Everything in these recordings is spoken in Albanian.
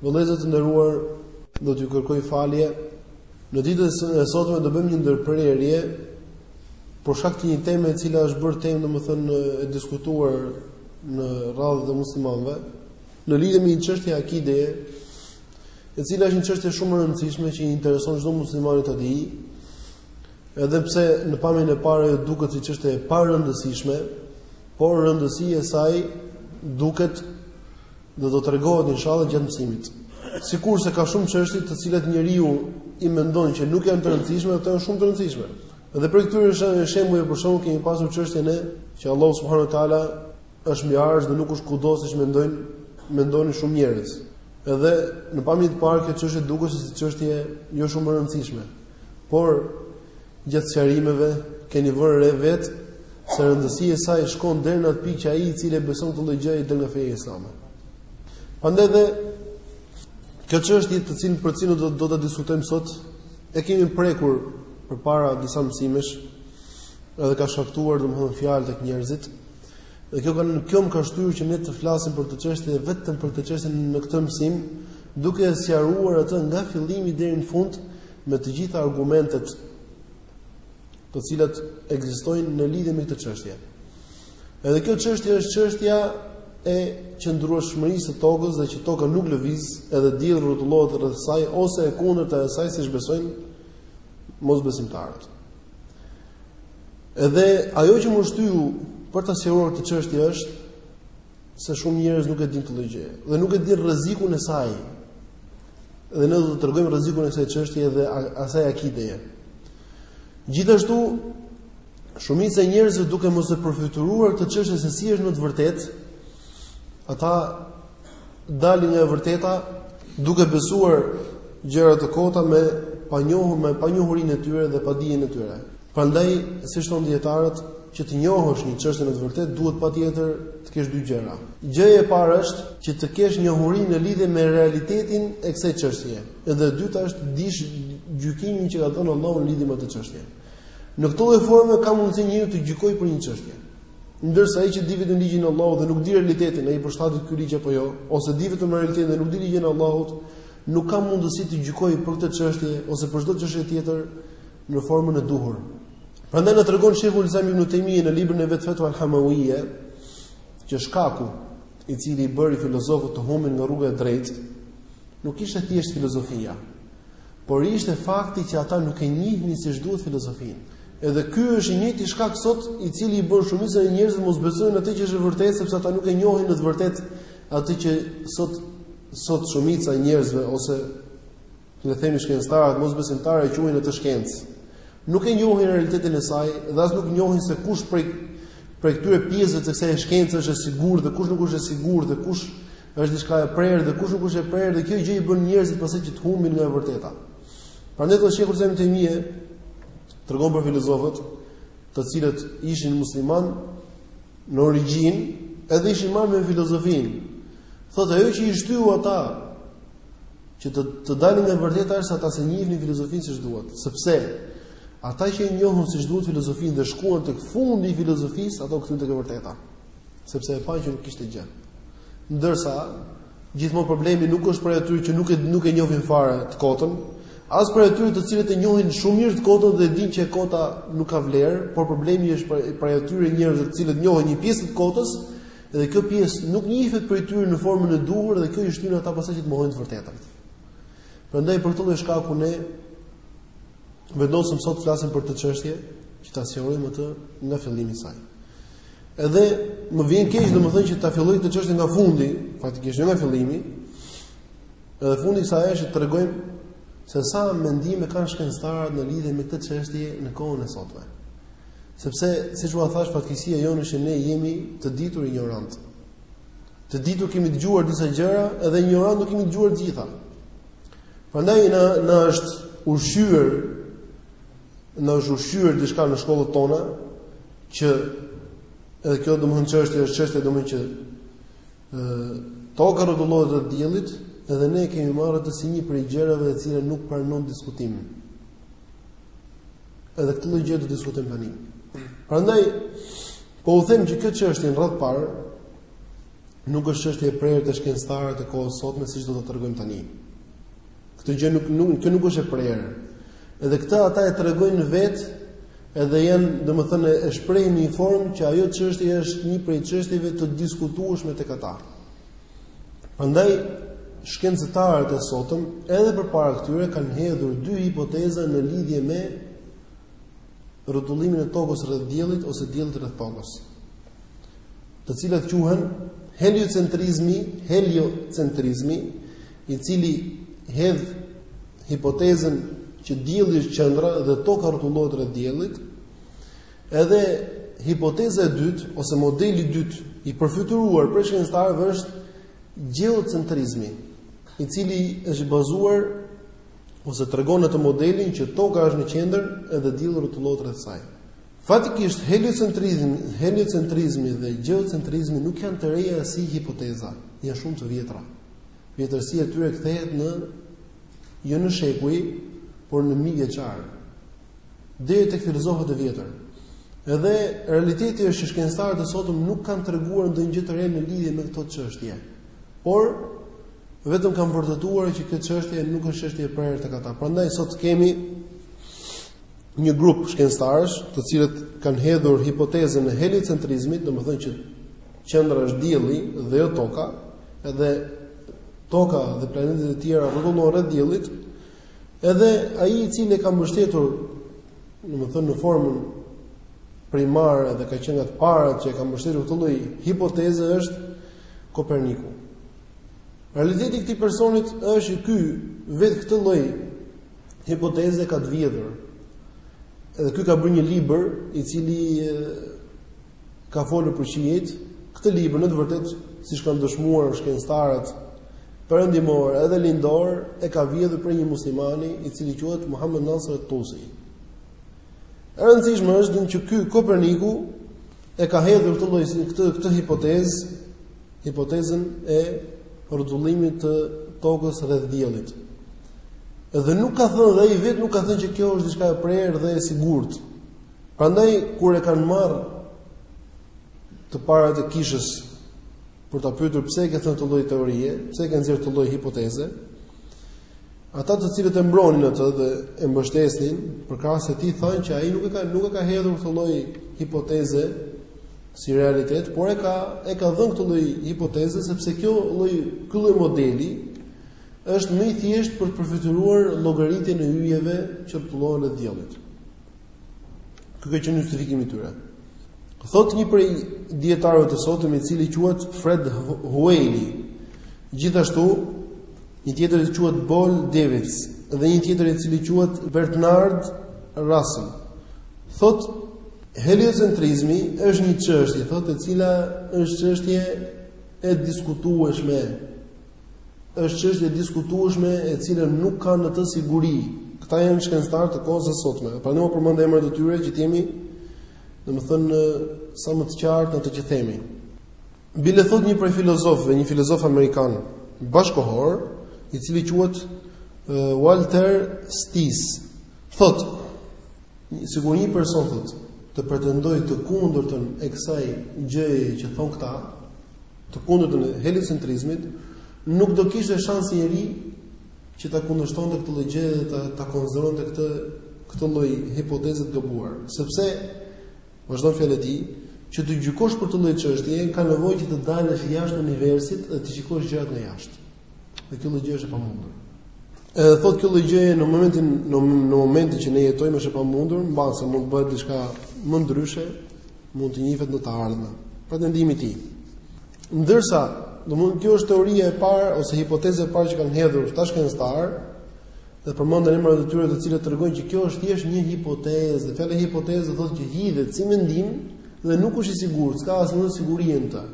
Vëllezër të nderuar, do t'ju kërkoj falje. Në ditën e sotme do bëjmë një ndërprerje për shkak të një teme e cila është bërë temë domethënë e diskutuar në radhët e muslimanëve në lidhje me një çështje akide, e cila është një çështje shumë e rëndësishme që i intereson çdo muslimani ta dijë. Edhe pse në pamjen e parë ajo duket si çështje e parëndësishme, por rëndësia e saj duket Dhe do tregohet inshallah gjatë mësimit. Sikurse ka shumë çështje të cilat njeriu i mendon që nuk janë të rëndësishme, ato janë shumë të rëndësishme. Dhe prej këtyre është shembull për shembull kemi pasur çështjen që Allahu subhanahu wa taala është mbi arsh dhe nuk është kudo siç mendojnë mendonin shumë njerëz. Edhe në pamje të parë kjo çështje duket si çështje jo shumë e rëndësishme. Por Gjatë sqarimeve keni vënë re vetë se rëndësia e saj shkon deri në atë pikë që ai i cili e beson këtë gjë del nga feja islame. Prandaj dhe kjo çështje të cilën për cilën do do ta diskutojmë sot e kemi prekur përpara disa mësimesh edhe ka shkaktuar domethënë fjalë tek njerëzit. Dhe kjo kanë kjo më ka shtyrë që ne të flasim për këtë çështje vetëm për këtë çështje në këtë mësim, duke e sqaruar atë nga fillimi deri në fund, me të gjitha argumentet të cilat ekzistojnë në lidhje me këtë çështje. Edhe kjo çështje është çështja e qëndrueshmërisë së tokës dhe që toka nuk lëviz, edhe dielli rrotullohet rreth saj ose e kundërta e saj siç besojnë mosbesimtarët. Edhe ajo që më shtyu për ta sqaruar këtë çështje është se shumë njerëz nuk e dinë këtë gjë dhe nuk e dinë rrezikun e saj, Dhe ne do të tregojmë rrezikun e kësaj çështjeje dhe asaj akideje. Gjithashtu shumica e njerëzve duke mos e përfytyruar këtë çështje se si është në të vërtetë, ata dalin nga e vërteta duke besuar gjëra të kota me panjohur me panjohurinë e tyre dhe padijen e tyre. Prandaj, siç thonë dijetarët, që të njohësh një çështje në të vërtetë duhet patjetër të kesh dy gjëra. Gjëja e parë është që të kesh njohuri në lidhje me realitetin e kësaj çështjeje. Edhe e dyta është të dish gjykimin që ka dhënë Allahu në lidhje me atë çështje. Në këtë lloj forme ka mundësi njeriu të gjykojë për një çështje. Ndërsa ai që di vetëm ligjin e Allahut dhe nuk di realitetin, a i përshtatet ky ligj apo jo, ose di vetëm realitetin dhe nuk di ligjin e Allahut, nuk ka mundësi të gjykojë për këtë çështje ose për çdo çështje tjetër, në formën e duhur. Prandaj na tregon Sheikhul Islam Ibn Taymiyyah në librin e vet Fatwa al-Hamawiyya, që shkaku i cili i bëri filozofët të humbin nga rruga e drejtë, nuk ishte thjesht filozofia, por ishte fakti që ata nuk e njihnin siç duhet filozofinë. Edhe ky është i njëjti shkak sot i cili i bën shumicën e njerëzve mos besojnë atë që është e vërtetë sepse ata nuk e njohin në të vërtetë atë që sot sot shumica e njerëzve ose Le të themi shkencëtarët mosbesimtarë e quajnë atë shkencë. Nuk e njohin realitetin e saj dhe as nuk njohin se kush prej prej këtyre pjesëve të kësaj shkence është e sigurt dhe kush nuk është e sigurt dhe kush është diçka e prerë dhe kush nuk është e prerë dhe kjo gjë i bën njerëzit pastaj që të humbin nga e vërteta. Prandaj dhe Sheikhul Islam Ibn Taymiyyah tregon për filozofët, të cilët ishin muslimanë në origjinë, edhe ishin marrë me filozofinë. Thotë ajo që i shtyu ata që të të dalin nga e vërteta është se ata s'e njihnin filozofinë siç duhet, sepse ata që e njohun siç duhet filozofinë dhe shkuan tek fundi i filozofisë, ata u kthyen te e vërteta. Sepse e panë që nuk kishte gjë. Ndërsa gjithmonë problemi nuk është prej atyre që nuk e nuk e njohin fare të kotën, as prej atyre të cilët e njohin shumë mirë të kotën dhe dinë që e kota nuk ka vlerë, por problemi është prej atyre njerëzve të cilët njohin një pjesë të kotës Dhe kjo pjesë nuk njihet prej tyre në formën e duhur dhe kjo i shtyn ata pastaj që të mohojnë të vërtetën. Prandaj për këtë lloj shkaku ne vendosëm sot të flasim për këtë çështje, që ta sqarojmë atë nga fillimi i saj. Edhe më vjen keq domethënë që ta filloj këtë çështje nga fundi, faktikisht jo nga fillimi. Edhe fundi i saj është të tregojmë se sa mendime kanë shkencëtarët në lidhje me këtë çështje në kohën e sotme. Sepse, siç ua thash, fatkeqësia jonë është që ne jemi të ditur injorant. Të ditur kemi dëgjuar disa gjëra dhe injorant nuk kemi dëgjuar të gjitha. Prandaj na na është ushqyer na është ushqyer diçka në shkollat tona që edhe kjo domethënë çështje është çështje domethënë që ë toka rrotullohet rreth diellit dhe ne kemi marrë atë si një prej gjërave të cilat nuk pranojnë diskutimin. Edhe këtë lloj gjë do të diskutojmë tani. Prandaj po u them që kjo çështje në radhë të parë nuk është çështje e prerë te shkencëtarët e kohës sotme siç do ta tregojmë tani. Këtë gjë nuk nuk kjo nuk është e prerë. Edhe këtë ata e tregojnë vetë edhe janë domethënë e shprehin në një formë që ajo çështje është një prej çështjeve të diskutueshme tek ata. Prandaj shkencëtarët e sotëm edhe përpara këtyre kanë hedhur dy hipoteza në lidhje me rrotullimin e tokës rreth diellit ose diellit rreth tokës. Të cilat quhen heliocentrizmi, heliocentrizmi, i cili hedh hipotezën që dielli është qendra dhe toka rrotullohet rreth diellit Edhe hipoteza e dytë ose modeli i dytë i përfytyruar prej shkencëtarëve është gjeocentrizmi, i cili është bazuar ose tregon atë modelin që toka është në qendër edhe dielli rrotullohet rreth saj. Faktikisht heliocentrizmi, heliocentrizmi dhe gjeocentrizmi nuk janë të reja si hipoteza, janë shumë të vjetra. Vjetërsia e tyre kthehet në jo në shekuj, por në mijëvjeçarë. deri tek filozofët e vjetër. Edhe realiteti është që shkencëtarët e sotëm nuk kanë treguar ndonjë gjë të re në lidhje me këto çështje. Por vetëm kanë vërtetuar që kjo çështje nuk është çështje e prerë tek ata. Prandaj sot kemi një grup shkencëtarësh, të cilët kanë hedhur hipotezën e heliocentrizmit, domethënë që qendra është dielli dhe jo toka, edhe toka dhe planetet e tjera rrotullohen rreth diellit, Edhe ai i cili e ka mbështetur, domethënë në formën primare dhe ka qenë nga të parët që e ka mbështetur këtë lloj hipoteze është Koperniku. Realiteti i këtij personi është që ky vetë këtë lloj hipoteze ka të vjedhur. Edhe ky ka bërë një libër i cili ka folur për qiejt, këtë libër në të vërtetë, siç kanë dëshmuar shkencëtarët perëndimorë edhe lindorë, e ka vjedhur prej një muslimani i cili quhet Muhammed Nasr al-Tusi. E rëndësishme është që ky Koperniku e ka hedhur këtë lloj këtë këtë hipotezë, hipotezën e rrotullimit të tokës rreth diellit. Dhe nuk ka thënë dhe ai vetë nuk ka thënë që kjo është diçka e prerë dhe e sigurt. Prandaj kur e kanë marrë të parët e kishës për ta pyetur pse e ke thënë këtë lloj teorie, pse e ke nxjerrë këtë lloj hipoteze, ata të cilët e mbronin atë dhe e mbështesnin, përkrahësit e tij thanë që ai nuk e ka nuk e ka hedhur këtë lloj hipoteze si realitet, por e ka e ka dhënë këtë lloj hipoteze sepse kjo lloj ky lloj modeli është më i thjeshtë për të përfytyruar llogaritjen e yjeve që rrotullohen rreth diellit. Ky ka qenë justifikimi i tyre. Thotë një prej dijetarëve të sotëm i cili quhet Fred Hojl. Gjithashtu një tjetër quhet Pol Dejvis dhe një tjetër i cili quhet Bertrand Russell. Thotë heliocentrizmi është një çështje thotë e cila është çështje e diskutueshme Është çështje e diskutueshme e cila nuk ka në të siguri. Këta janë shkencëtarë të kohës së sotme. Prandaj i përmend emrat e tyre që të jemi domethënë sa më të qartë në atë që themi. Bile thotë një prej filozofëve, një filozof amerikan bashkëkohor, i cili quhet Walter Stace. Thotë, sikur një person thotë të pretendojë të kundërtën e kësaj gjëje që thonë këta, të kundërtën e heliocentrizmit, nuk do kishte shans njeri që ta kundërshtonte këtë lloj gjëje dhe ta ta konsideronte këtë këtë lloj hipoteze të gabuar, sepse vazhdon fjalën e tij, që të gjykosh për këtë lloj çështje, ka nevojë që të dalësh jashtë universit dhe të shikosh gjërat nga jashtë. Dhe kjo lloj gjëje është e pamundur. Edhe thotë kjo lloj gjëje në momentin në, në momentin që ne jetojmë është e pamundur, mbase mund të bëhet diçka më ndryshe, mund të njihet në të ardhmen. Pra mendimi i tij. Ndërsa, domethënë kjo është teoria e parë ose hipoteza e parë që kanë hedhur këta shkencëtarë, dhe përmendëm emrat e tyre të cilët tregojnë që kjo është thjesht një hipotezë, dhe fjala hipotezë do thotë që hidhet si mendim dhe nuk është i sigurt, s'ka asnjë siguri në të.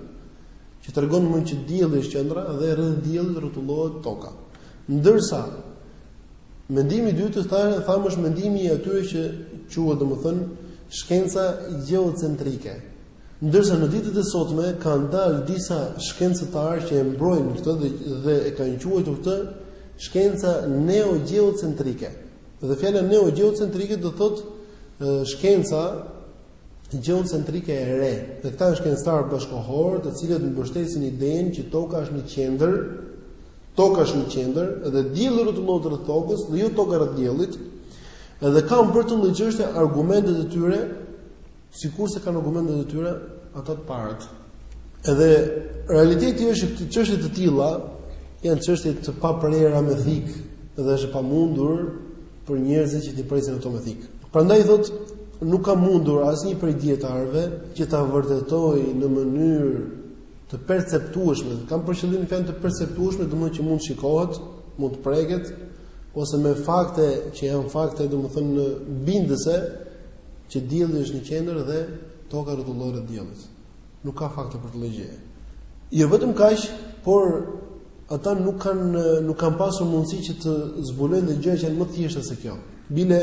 Që tregon që dielli është qendra dhe rreth diellit rrotullohet toka. Ndërsa mendimi i dytë siç thamë është mendimi i atyre që quhet domethënë shkenca gjeocentrike. Ndërsa në ditët e sotme kanë dalë disa shkencëtarë që e mbrojnë këtë dhe, dhe e kanë quajtur këtë shkenca neogjeocentrike. Dhe fjala neogjeocentrike do thotë shkenca gjeocentrike e re. Dhe këta janë shkencëtarë bashkëkohorë, të cilët mbështesin idenë që Toka është në qendër Toka është në qendër dhe dielli rrotullohet rreth tokës dhe jo toka rreth diellit. Edhe kanë për këtë lloj çështje argumentet e tyre, sikurse kanë argumentet e tyre ata të parët. Edhe realiteti është që këto çështje të tilla janë çështje të paprera me thikë dhe është e pamundur për njerëzit që t'i presin ato me thikë. Prandaj thotë nuk ka mundur asnjë prej dijetarëve që ta vërtetojë në mënyrë të perceptueshme, kam për qëllim fjalën të perceptueshme, do të thotë që mund të shikohet, mund të preket ose me fakte që janë fakte, do të thonë bindëse që dielli është në qendër dhe toka rrotullohet rreth diellit. Nuk ka fakte për këtë gjë. Jo vetëm kaq, por ata nuk kanë nuk kanë pasur mundësi që të zbulojnë dhe gjëra që janë më të thjeshta se kjo. Bile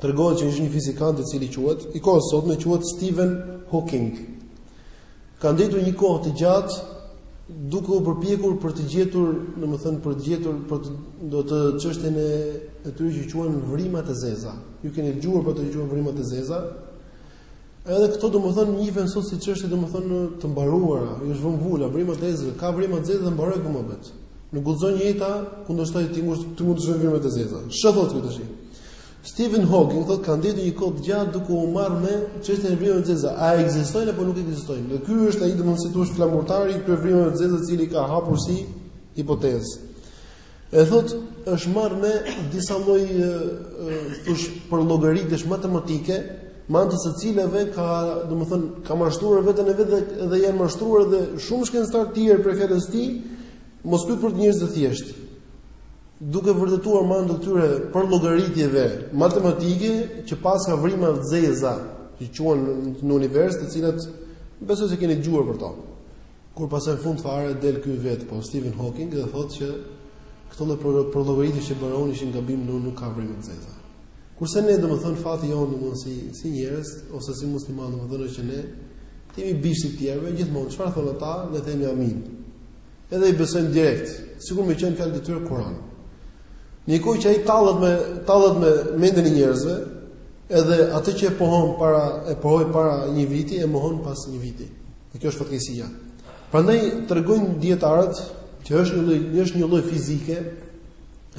tregohet që është një fizikant i cili quhet, i kohës sotme, quhet Stephen Hawking. Ka ndenjur një kohë të gjatë duke u përpjekur për të gjetur, domethënë për të gjetur për, domethënë, çështjen e atyre që quhen vrimat e zeza. Ju keni dëgjuar për to, quhen vrimat e zeza? Edhe këto domethënë njihen sot si çështje domethënë të mbaruara, i është vënë vula, vrimat e zeza, ka vrima të zeza dhe mbaroi ky muhabet. Në guxon ti ta kundërshtosh ti mund të mund të s'ka një vrima e zeza. Ç'do thotë këtë tash? Stephen Hawking thotë ka ndenjur një kohë të gjatë duke u marrë me çështjen e vrimave të zeza. A ekzistojnë apo nuk ekzistojnë? Dhe ky është ai, domethënë, si të thuash flamurtari i këtyre vrimave të zeza, i cili e ka hapur si hipotezë. E thotë është marrë me disa lloj, të thuash, përllogaritjesh matematike, me anë të së cilave ka, domethënë, ka mashtruar veten e vet dhe, dhe janë mashtruar edhe shumë shkencëtarë të tjerë prej fjalës së tij, Mos pyet për njerëz të thjeshtë. Duke vërtetuar me anë të këtyre përllogaritjeve matematike që paska vrima të zeza, që quhen në univers, të cilat besoj se keni dëgjuar për to. Kur pas në fund fare del ky vet po Stephen Hawking dhe thotë që këto lloj përllogaritje që bëra unë ishin gabim dhe nuk ka vrima të zeza. Kurse ne domethën fati jonë domethën si si njerëz ose si muslimanë domethën që ne jemi bisht i tjerëve gjithmonë çfarë thonë ata ne themi amin. Edhe i besojmë direkt, sikur me qenë fjalët e tyre Kur'an. Në kohë që ai tallet me tallet me mendjen e njerëzve, edhe atë që e pohon para e pohoi para një viti e mohon pas një viti. Dhe kjo është fatkeqësia. Prandaj tregojnë dietarët që është një lloj është një lloj fizike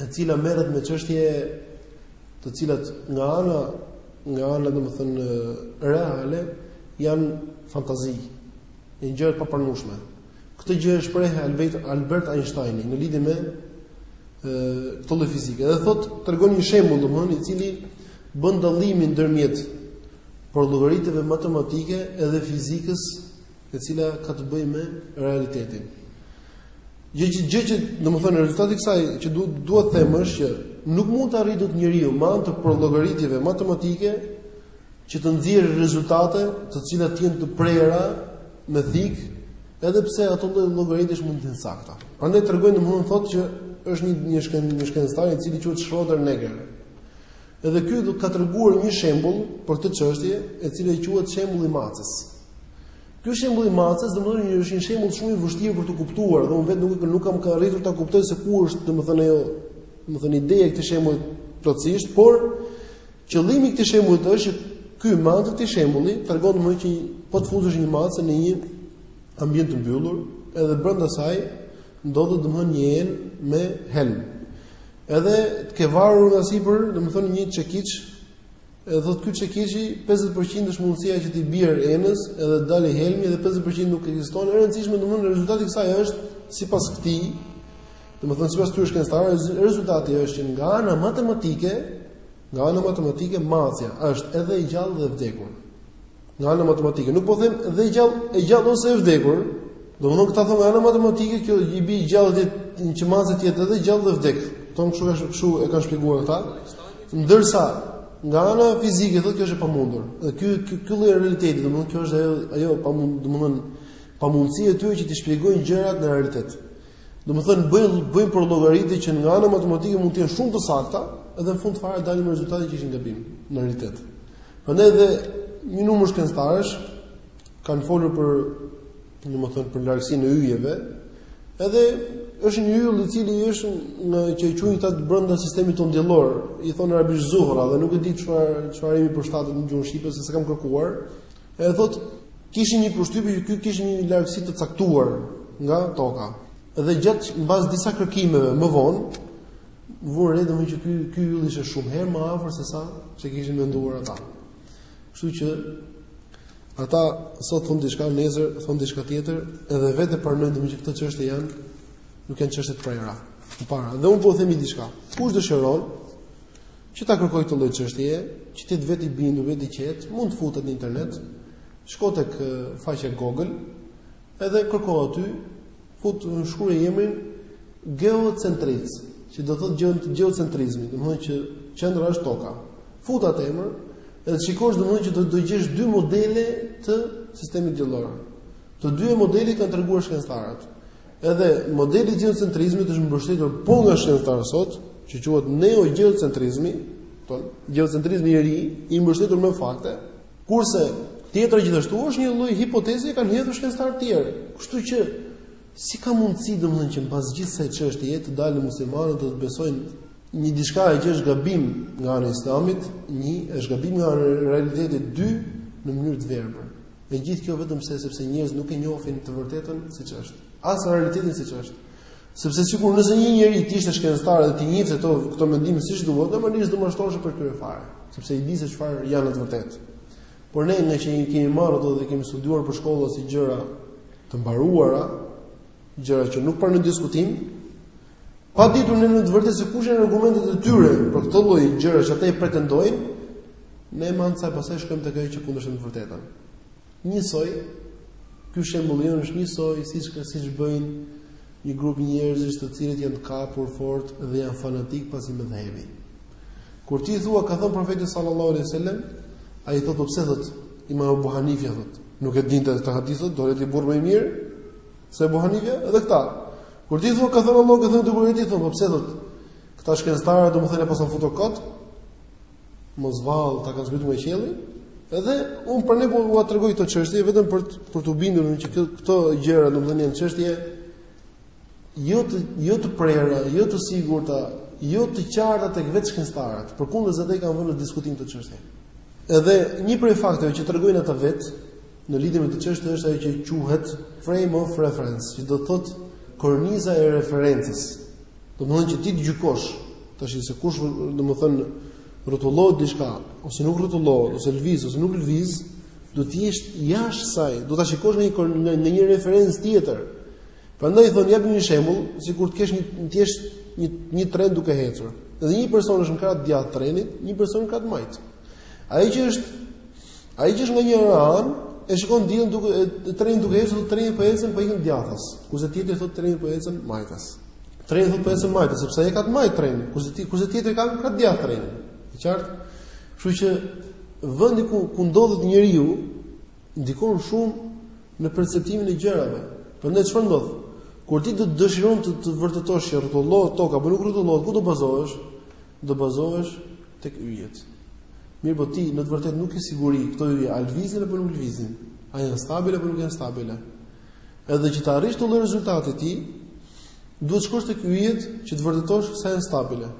e cila merret me çështje të cilat nga ana nga ana domethënë reale janë fantazi, janë gjëra të papranueshme. Këtë gjë e shpreh Albert Albert Einstein në lidhje me këtë lloj fizike. Dhe thot, tregon një shembull domthon i cili bën dallimin ndërmjet përllogaritjeve matematike edhe fizikës e cila ka të bëjë me realitetin. Gjë që gjë që domethënë rezultati i kësaj që dua, dua të them është që nuk mund të arrijë dot njeriu me anë të përllogaritjeve matematike që të nxjerrë rezultate të cilat të jenë të prera me thikë, edhe pse ato lloj llogaritjesh mund të jenë të sakta. Prandaj tregojnë domethënë thotë që është një një shken një shkencëtar i cili quhet Schrödinger. Edhe ky ka treguar një shembull për këtë çështje, e cila quhet shembulli i macës. Ky shembull i macës domethënë një është një shembull shumë i vështirë për të kuptuar, dhe unë vetë nuk nuk kam arritur ta kuptoj se ku është domethënë ajo domethënë ideja e këtij shembulli plotësisht, por Qëllimi i këtij shembulli është që ky me anë të këtij shembulli tregon domethënë që po të futesh një mace në një ambient të mbyllur, edhe brenda saj ndodhet domethënë një enë me helm. Edhe të kesh varur nga sipër, domethënë një çekiç, edhe thotë ky çekiçi 50% është mundësia që t'i bjerë enës, edhe të dalë helmi dhe 50% nuk ekziston. E rëndësishme domethënë rezultati i kësaj është sipas këtij Domethënë sipas këtyre shkencëtarëve rezultati është që nga ana matematike, nga ana matematike macja është edhe e gjallë dhe e vdekur. Nga ana matematike, nuk po them dhe e gjallë, e gjallë ose e vdekur. Domethënë këta thonë nga ana matematike kjo i bie gjallë ditë që macja të jetë edhe gjallë dhe vdekur. Thonë kështu është kështu e kanë shpjeguar këta. Ndërsa nga ana fizike thotë kjo është e pamundur. Dhe ky ky ky lloj realiteti, domethënë kjo është ajo ajo pamundur, domethënë pamundësia e tyre që t'i shpjegojnë gjërat në realitet. Domethënë bëjnë bëjnë përllogaritje që nga ana matematike mund të jenë shumë të sakta, edhe në fund fare dalin me rezultate që ishin gabim në realitet. Prandaj dhe një numër shkencëtarësh kanë folur për domethënë për largësinë e yjeve, edhe është një yll i cili është domethënë që e quajnë ata brenda sistemit tonë diellor, i thonë arabisht zuhra dhe nuk e di çfarë emri i përshtatet në gjuhën shqipe se s'e kam kërkuar. Edhe thotë, kishin një përshtypje që ky kishte një largësi të caktuar nga toka. Dhe gjatë mbas disa kërkimeve më vonë, vunë re domethënë që ky ky yll ishte shumë herë më afër se sa që kishin menduar ata. Kështu që ata sot thonë diçka, nesër thonë diçka tjetër, edhe vetë pranojnë domethënë që këto çështje janë nuk janë çështje të prera. Prandaj dhe ne po u themi diçka. Kush dëshiron Që ta kërkojë këtë lloj çështjeje, që të jetë vetë i bindur, vetë i qetë, mund të futet në internet, shko tek faqja Google, edhe kërko aty, fut shkruaj emrin geocentrism, që do thotë gjeocentrizmi, domethënë që qendra është toka. Fut atë emër, edhe të shikosh domethënë që do të gjesh dy modele të sistemit diellor. Të dy modelet i kanë treguar shkencëtarët. Edhe modeli i gjeocentrizmit është mbështetur po nga shkencëtarë sot, që quhet neogjeocentrizëm, thon, gjeocentrizmi i ri, i mbështetur me fakte, kurse tjetra gjithashtu është një lloj hipoteze që kanë hedhur shkencëtarë të tjerë. Kështu që si ka mundësi domthonjë që pas gjithë kësaj çështjeje të dalin muslimanët dhe të besojnë një diçka që është gabim nga ana e Islamit, një është gabim nga realiteti dy në mënyrë të verbër. E gjithë kjo vetëm se sepse njerëzit nuk e njohin të vërtetën siç është, as realitetin siç është. Sepse sikur nëse një njeri të ishte shkencëtar dhe t'i njihte këto këto mendime siç duhet, normalisht s'do mashtrohej për krye fare, sepse i di se çfarë janë në të vërtetë. Por ne nga që i kemi marrë ato dhe kemi studiuar nëpër shkolla si gjëra të mbaruara, gjëra që nuk pranojnë diskutim, Pa ditur ne në të vërtetë se kush janë argumentet e tyre për këto lloj gjërash që ata i pretendojnë, ne madje pastaj shkojmë tek ajo që kundërshton të vërtetën. Njësoj, ky shembulli është njësoj siç ka siç bëjnë një grup njerëzish të cilët janë të kapur fort dhe janë fanatik pas një medhhebi. Kur ti thua ka thënë profeti sallallahu alaihi wasallam, ai thotë po pse thotë Imam Abu Hanifi thotë, nuk e dinte këtë hadith, dole ti burrë më i mirë, Se Abu Hanife dhe këta. Kur ti thua ka thënë Allahu, ka thënë i Dërguari thot, po pse thot? Këta shkencëtarë domethënë paskan futur kot. Mos vallë këta kanë zbritur prej qielli. Edhe un prandaj po ua tregoj këto çështje vetëm për për të bindur neve që këto gjëra domethënë janë çështje jo të jo të prera, jo të sigurta, jo të qarta tek vetë shkencëtarët. Përkundrazi ata kanë vënë në diskutim këtë çështje. Edhe një prej fakteve që tregojnë ata vetë, në lidhje me këtë çështje është ajo që quhet frame of reference, që do të thotë korniza e referencës. Domethënë që ti të gjykosh tash se kush domethënë rrotullohet diçka ose nuk rrotullohet ose lviz ose nuk lviz, do të jesh jashtë saj, do ta shikosh në një në, në një referencë tjetër. Prandaj thonë japin një shembull, sikur të kesh një të jesh një një tren duke ecur. Dhe një person është në krah të djathtë të trenit, një person në krah të majtë. Ai që është Ai që është nga njëra anë, e shikon diellin duke e trenin duke ecur, treni po ecën po ikën djathas. Kurse tjetri thotë treni po ecën majtas. Treni thotë po ecën majtas, sepse ai e ka në të majtë trenin. Kurse ti kurse tjetri e ka nga e djathta trenin. E qartë? Kështu që vendi ku ku ndodhet njeriu ndikon shumë në perceptimin e gjërave. Prandaj çfarë ndodh? Kur ti do të dëshiron të, të vërtetosh që rrotullohet toka, apo nuk rrotullohet, ku do bazohesh? Do bazohesh tek yjet. Mirëpo ti në të vërtetë nuk ke siguri këto yje a lëvizin apo nuk lëvizin, a janë stabile apo nuk janë stabile. Edhe që të arrish këtë lloj rezultati ti, duhet shkosh tek yjet që të vërtetosh se janë stabile.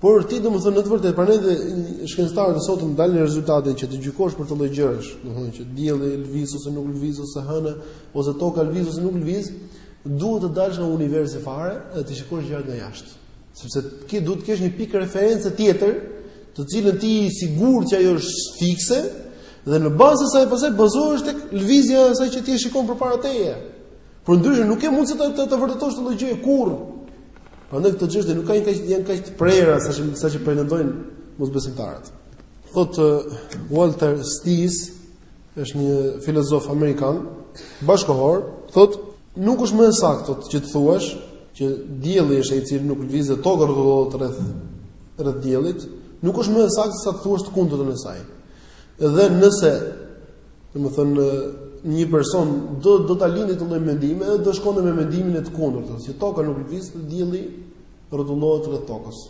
Por ti domethënë në të vërtetë prandaj dhe shkencëtarët e sotëm dalin në rezultatin që të gjykosh për këto lloj gjërash, domethënë që dielli lëviz ose nuk lëviz ose hëna ose toka lëviz ose nuk lëviz, duhet të dalësh nga universi fare dhe të shikosh gjërat nga jashtë. Sepse ti duhet të kesh një pikë reference tjetër, të cilën ti i sigurt që ajo është fikse dhe në bazë të saj pastaj bazohesh tek lëvizja e asaj që ti e shikon përpara teje. Por ndryshe nuk ke mundësi të të, të vërtetosh këtë lloj gjëje kurrë. Prandaj këto çështje nuk kanë kaq janë kaq të prera sa që sa që pretendojnë mosbesimtarët. Thotë Walter Stace është një filozof amerikan, bashkëkohor, thotë, nuk është më e saktë thotë që të thuash që dielli është ai i cili nuk lëviz dhe toka rrotullohet rreth rreth diellit, nuk është më e saktë sa të thuash të kundërtën e saj. Dhe nëse, domethënë, një person do do ta linte këtë lloj mendimi dhe do shkonte me mendimin e të kundërtës, që toka nuk lëviz dhe dielli rrotullohet rreth tokës.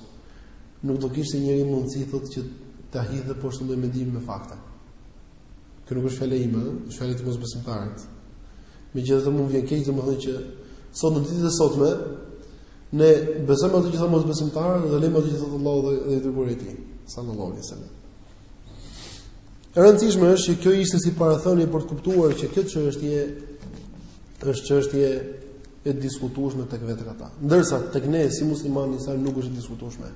Nuk do kishte njeri mundësi thotë që ta hidhte poshtë këtë lloj mendimi me fakte. Kjo nuk është fjala ime, është fjalë e mosbesimtarit. Megjithatë mu më vjen keq domethënë që sot në ditën e sotme ne besojmë ato që thonë mosbesimtarët dhe lëmë ato që thotë Allahu dhe i dërguari i tij, sallallahu alaihi wasallam. E rëndësishme është që kjo ishte si parathënie për të kuptuar që kjo çështje është çështje e diskutueshme tek vetë ata. Ndërsa tek ne si muslimanë nuk është e diskutueshme.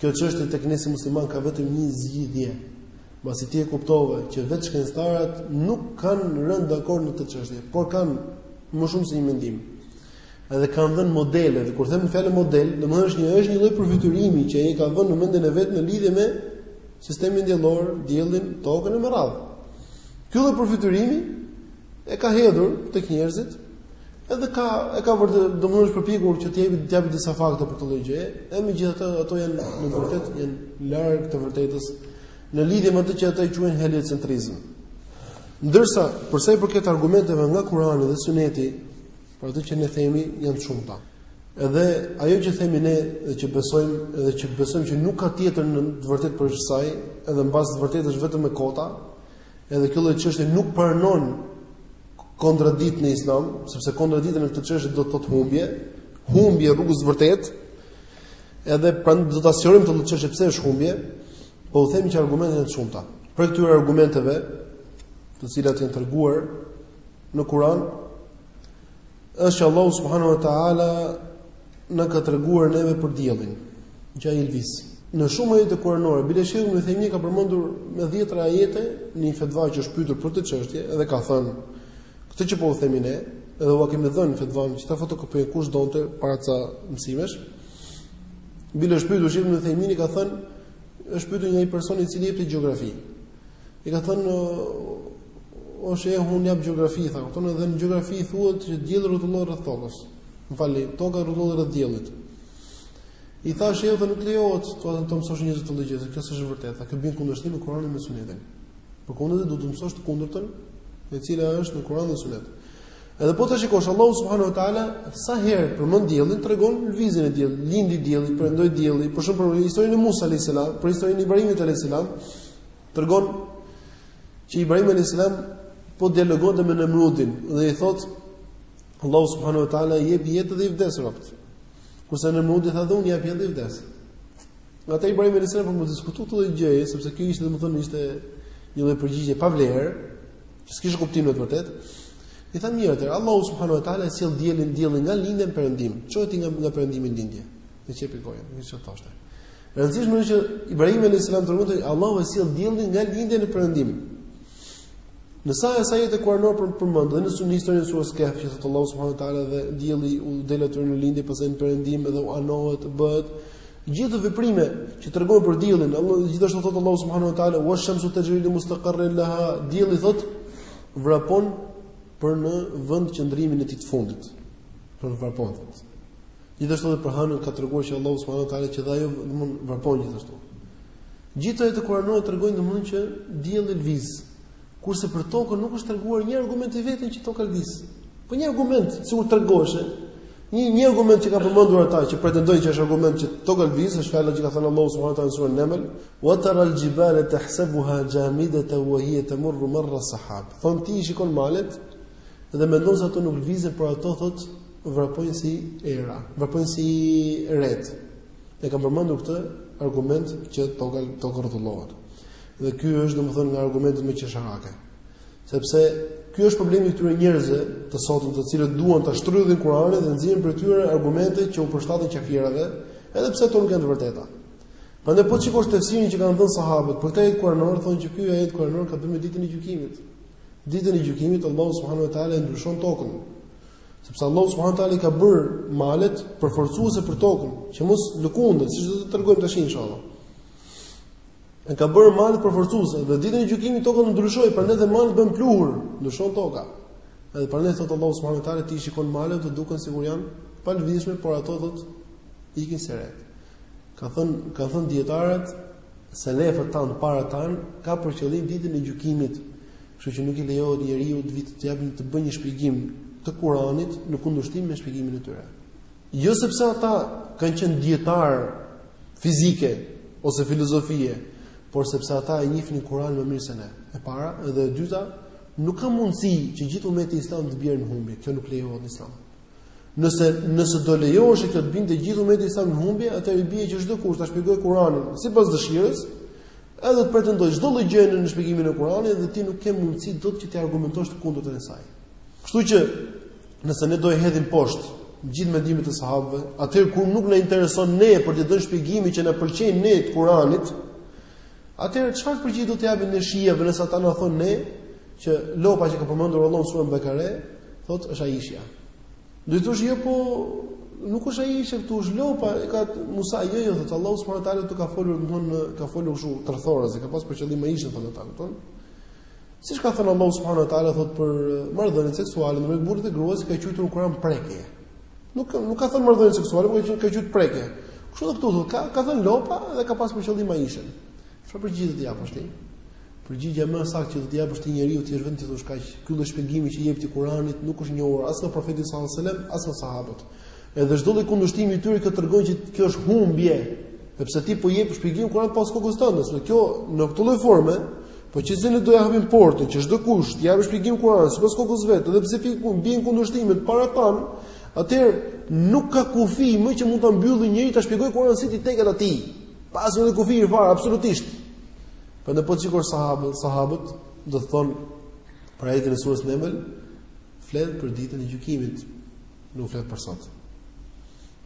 Kjo çështje tek ne si muslimanë ka vetëm një zgjidhje, Mbasi ti e kuptove që vetë shkencëtarët nuk kanë rënë dakord në këtë çështje, por kanë më shumë se një mendim. Edhe kanë vënë modele, dhe kur them fjalën model, domethënë është një është një lloj përfytyrimi që ai ka vënë në mendjen e vet në lidhje me sistemin diellor, diellin, tokën e me radhë. Ky lloj përfytyrimi e ka hedhur tek njerëzit, edhe ka e ka vërtet domethënë është përpjekur që të japi të japi disa fakte për këtë lloj gjëje, e megjithatë ato janë në të vërtetë janë larg të vërtetës në lidhje me atë që ata e quajnë heliocentrizëm. Ndërsa, për sa i përket argumenteve nga Kurani dhe Suneti, për atë që ne themi janë të shumta. Edhe ajo që themi ne dhe që besojmë dhe që besojmë që nuk ka tjetër të vërtetë pas saj, edhe mbas të vërtetës është vetëm e kota, Edhe kjo lloj çështje nuk pranon kontradiktë në Islam, sepse kontradikta në këtë çështje do të thotë humbje, humbje e rrugës së vërtetë. Edhe prandaj do ta sqarojmë këtë lloj çështje pse është humbje, po u themi që argumentet janë të shumta. Prej këtyre argumenteve, të cilat janë treguar në Kur'an, është që Allahu subhanahu wa taala na ka treguar neve për diellin, që ai lviz. Në shumë ajete kuranore, bile shejh ibn Uthejmini ka përmendur me dhjetëra ajete në një fetva që është pyetur për këtë çështje dhe ka thënë këtë që po u themi ne, edhe ua kemi dhënë fetvan që ta fotokopoj kush donte para ca mësimesh. Bile është pyetur shejh ibn Uthejmini ka thënë është pyetur një person i cili jepte gjeografi. I ka thënë o sheh un jap gjeografi tha, kupton edhe në gjeografi thuhet që dielli rrotullon rreth tokës. Më falni, toka rrotullon rreth diellit. I tha shehu nuk lejohet të thonë të mësosh njerëzit këtë gjë, kjo s'është e vërtetë, kjo bie në kundërshtim me Kur'anin dhe Sunetin. Për kundërt do u mësosh të kundërtën, e cila është në Kur'an dhe Sunet. Edhe po të shikosh Allahu subhanahu wa taala sa herë përmend diellin tregon lvizjen e diellit, lindi dielli, perëndoi dielli, për shembull për historinë e Musa alayhis salam, për historinë e Ibrahimit alayhis salam tregon që Ibrahim alayhis salam po dialogonte me Nemrudin dhe i thot Allahu subhanahu wa taala i jep jetë dhe i vdes robt. Kurse Nemrudi tha dhe un jap jetë dhe i vdes. Nga ai Ibrahim alayhis salam pa e diskutuar këtë gjë sepse kjo ishte domethënë ishte një lloj përgjigje pa vlerë, S'kish kuptim në të vërtetë. I tha mirë atëhere, Allahu subhanahu wa taala e sjell diellin diellin nga lindja në perëndim. Çoje ti nga nga perëndimi në lindje. E qepi gojën, më çfarë thoshte. Rëndësishme është që Ibrahim alayhis salam tregonte Allahu e sjell diellin nga lindja në perëndim. Në sa e sa ajete kuranore po përmend dhe në sunë historinë në suren Kehf që thotë Allahu subhanahu wa taala dhe dielli u del aty në lindje pas në perëndim dhe u anohet bëhet Të gjitha veprime që tregojnë për diellin, Allah gjithashtu thot Allahu subhanahu wa taala, "Wa shamsu tajri li mustaqarrin laha", dielli thot vrapon për në vend qëndrimin e tij të fundit. Për vrapon. Gjithashtu edhe për hanën ka treguar që Allahu subhanahu wa taala që dhe ajo, domthon vrapon gjithashtu. Gjithë ajetet e Kuranit tregojnë domthon që dielli lviz, Kurse për tokën nuk është treguar një argument i vetëm që toka lëviz. Po një argument, sikur tregohesh, një një argument që kanë përmendur ata që pretendojnë që është argument që toka lëviz, është fjala që ka thënë Allahu subhanahu wa taala në surën Naml, "Wa tara al-jibala tahsabuha jamidatan wa hiya tamurru marra sahab." Thotë ti i shikon malet dhe mendon se ato nuk lëvizin, por ato thotë vrapojnë si era, vrapojnë si ret. E kanë përmendur këtë argument që toka toka rrotullohet. Dhe ky është domethënë nga argumentet më qesharake. Sepse ky është problemi i këtyre njerëzve të sotëm, të cilët duan ta shtrydhin Kur'anin dhe nxjerrin për tyre argumente që u përshtaten kafirëve, edhe pse ato nuk janë të vërteta. Prandaj po shikosh tefsirin që kanë dhënë sahabët, për këtë ajet Kur'anor thonë që ky ajet Kur'anor ka të bëjë me ditën e gjykimit. Ditën e gjykimit Allahu subhanahu wa taala e ndryshon tokën. Sepse Allahu subhanahu wa taala i ka bërë malet përforcuese për tokën, që mos lëkundet, siç do të tregojmë tash inshallah. E ka bërë malet përforcuese dhe ditën e gjykimit toka do të ndryshojë, prandaj dhe malet bën pluhur, ndryshon toka. Edhe prandaj thotë Allahu subhanahu wa taala ti shikon malet të duken sikur janë të palëvizshme, por ato do të ikin si retë. Kanë thënë kanë thënë dijetarët selefët tanë të parët tanë ka për qëllim ditën e gjykimit. Kështu që nuk i lejohet njeriut të vijë të japë të bëjë një shpjegim të Kuranit në kundërshtim me shpjegimin e tyre. Jo sepse ata kanë qenë dijetarë fizike ose filozofie, por sepse ata e njihnin Kur'anin më mirë se ne. E para dhe e dyta, nuk ka mundësi që gjithë ummeti islam të bjerë në humbje, kjo nuk lejohet në islam. Nëse nëse do lejohej që të binte gjithë ummeti islam në humbje, atëherë i bie që çdo kush ta shpjegojë Kur'anin sipas dëshirës, edhe të pretendojë çdo lloj gjëje në shpjegimin e Kuranit dhe ti nuk ke mundësi dot që të argumentosh të kundërtën e saj. Kështu që Nëse ne do i hedhim poshtë gjithë mendimet e sahabëve, atëherë kur nuk na intereson ne për të dhënë shpjegimin që na pëlqejnë ne të Kuranit, atëherë çfarë përgjigje do t'u japim ne shiave nëse ata na thonë ne që lopa që ka përmendur Allahu në suren Bekare, thotë është Aisha. Do t'i thuash jo po nuk është Aisha këtu është lopa, e ka Musa jo jo thotë Allahu subhanahu wa taala ka folur domthon ka folur kështu tërthorazi, e ka pas për qëllim Aisha thonë ata, domthon. Siç ka thënë Allahu subhanahu wa taala thotë për marrëdhëniet seksuale ndërmjet burrit dhe gruas ka quajtur në Kur'an prekje. Nuk nuk ka thënë marrëdhënie seksuale, por e ka quajtur prekje. Kështu dhe këtu thotë, ka ka thënë lopa dhe ka pasur për qëllim Aishen. Çfarë përgjigje do t'i japësh ti? Përgjigja më e saktë që do t'i japësh këtij njeriu ti është vetëm t'i thuash kaq. Ky lloj shpjegimi që i jep ti Kur'anit nuk është njohur as nga profeti sallallahu alajhi wasallam, as nga sahabët. Edhe çdo lloj kundërshtimi i tyre kjo tregon që kjo është humbje, sepse ti po i jep shpjegim Kur'anit sipas kokës tënde, se kjo në këtë lloj forme, po që se ne do ja hapim portën që çdo kush t'i japë shpjegim Kur'anit sipas kokës vet, edhe pse ky bie në kundërshtim me të parët tanë, atëherë nuk ka kufi më që mund ta mbyllë njëri ta shpjegojë Kur'anin si t'i teket atij. Pra s'ka kufi fare absolutisht. Prandaj po shiko sahabët, sahabët do të thonë për ajetin e sures Neml, flet për ditën e gjykimit. Nuk flet për sot.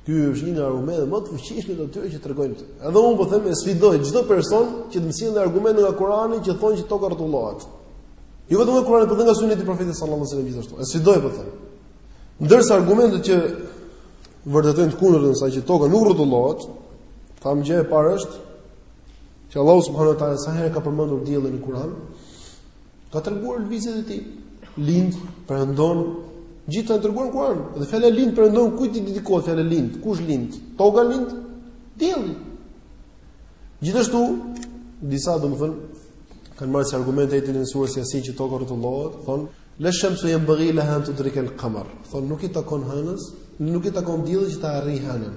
Ky është një nga argumentet më të fuqishme të tyre që tregojnë. Edhe unë po them e sfidoj çdo person që të më sjellë argumente nga Kurani që thonë që toka rrotullohet. Jo vetëm nga Kurani, por edhe nga Suneti i Profetit sallallahu alajhi wasallam gjithashtu. E sfidoj po them. Ndërsa argumentet që vërtetojnë të kundërtën e saj që toka nuk rrotullohet, thamë gjëja e parë është që Allahu subhanahu wa taala sa herë ka përmendur diellin në Kur'an, Ka treguar lëvizjet e tij. Lind, perëndon, gjithë i ka treguar në Kur'an. Dhe fjala lind perëndon kujt i dedikohet fjala lind? Kush lind? Toka lind? Dielli. Gjithashtu, disa domethënë kanë marrë si argument ajetin e sures Jasin që toka rrotullohet, thonë, "La shamsu yanbaghi laha an tudrika al-qamar." Thonë, nuk i takon hënës, nuk i takon diellit që ta arrijë hënën.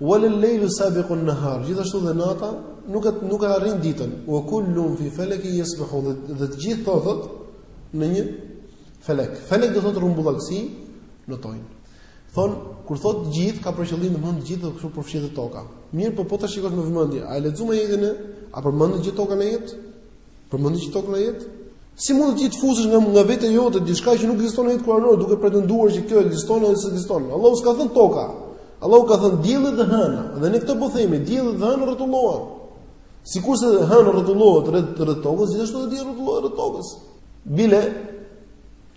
Wa la al-laylu sabiqu an-nahar, gjithashtu dhe nata nuk e nuk e arrin ditën. Wa kullun fi falaki yasbahun dhe të gjithë thotë në një felek. Felek do thotë rrumbullakësi notojnë. Thon kur thot të gjithë ka për qëllim domthon të gjithë kështu përfshihet toka. Mirë, po po ta shikosh me vëmendje, a e lexuam ajetin e a përmend gjë toka në ajet? Përmendet gjë toka në ajet? Si mund ti të fusësh nga nga vetja jote diçka që nuk ekziston në ajetet kuranore duke pretenduar që kjo ekziston dhe s'ekziston. Allahu s'ka thënë toka. Allahu ka thënë dielli dhe hëna. Dhe ne këtë po themi, dielli dhe hëna rrotullohen. Sikurse hëna rrotullohet rreth rreth tokës, gjithashtu dhe dielli rrotullohet rreth tokës. Bile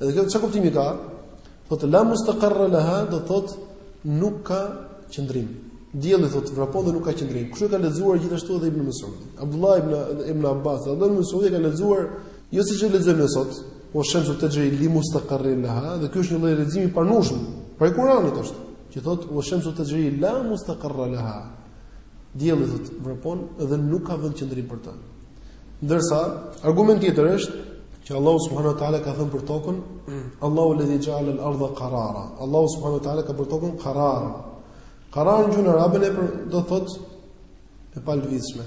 Edhe kjo çka kuptimi ka? Thotë la mustaqarra laha do të thotë nuk ka qëndrim. Dielli thotë vrapon dhe nuk ka qëndrim. Kështu e ka lexuar gjithashtu edhe Ibn Mesud. Abdullah ibn Ibn Abbas, Abdullah ibn Mesud e ka lexuar jo siç e lexojmë ne sot, wa shamsu tajri li mustaqarrin laha, dhe ky është një lloj leximi i pranueshëm. Pra i Kuranit është, që thotë wa shamsu tajri la mustaqarra laha. Dielli thotë vrapon dhe nuk ka vend qëndrim për të. Ndërsa argument tjetër është që Allahu subhanahu wa taala ka thënë për tokën, Allahu alladhi ja'ala al-ardha qarara. Allahu subhanahu wa taala ka bërë tokën qarara. Qarara në gjuhën arabe ne për do të thotë e palëvizshme.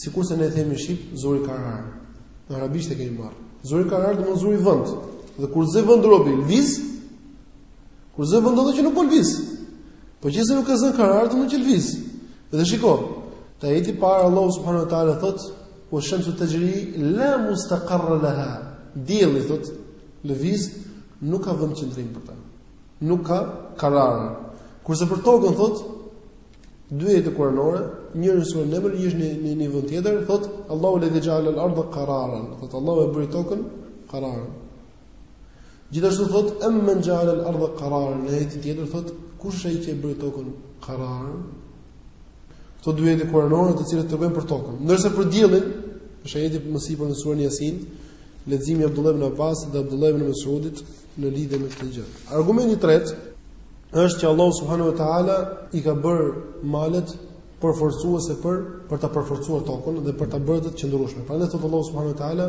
Sikurse ne themi shqip zuri karar. Nga arabishtja e kemi marrë. Zuri karar do të thotë zuri vend. Dhe kur zë vend robi, s'lviz, Kur zë vend që nuk po lviz. Po që se nuk ka zënë karar do të që lviz. Dhe shiko, te ajeti i parë Allah subhanahu wa taala thot, "Wa shamsu tajri la mustaqarra laha." Dielli thot, lviz nuk ka vend qendrim për të. Nuk ka karar. Kurse për tokën thot, dy ajete kuranore, njëri në suren Neml, një në një, një vend tjetër, thot Allahu alladhi ja'ala al-ardha qararan. Thot Allahu e bëri tokën qararan. Gjithashtu thot amman ja'ala al-ardha qararan, në ajetin tjetër thot kush është ai që e bëri tokën qarar? Këto dy ajete kuranore të cilat tregojnë për tokën. Ndërsa për diellin, është ajeti i mësipërm në surën Yasin, leximi i Abdullah ibn Abbas dhe Abdullah ibn Mas'udit në lidhje me këtë gjë. Argumenti i tretë është që Allah subhanahu wa taala i ka bërë malet përforcuese për për ta përforcuar tokën dhe për ta bërë të qëndrueshme. Prandaj thot Allah subhanahu wa taala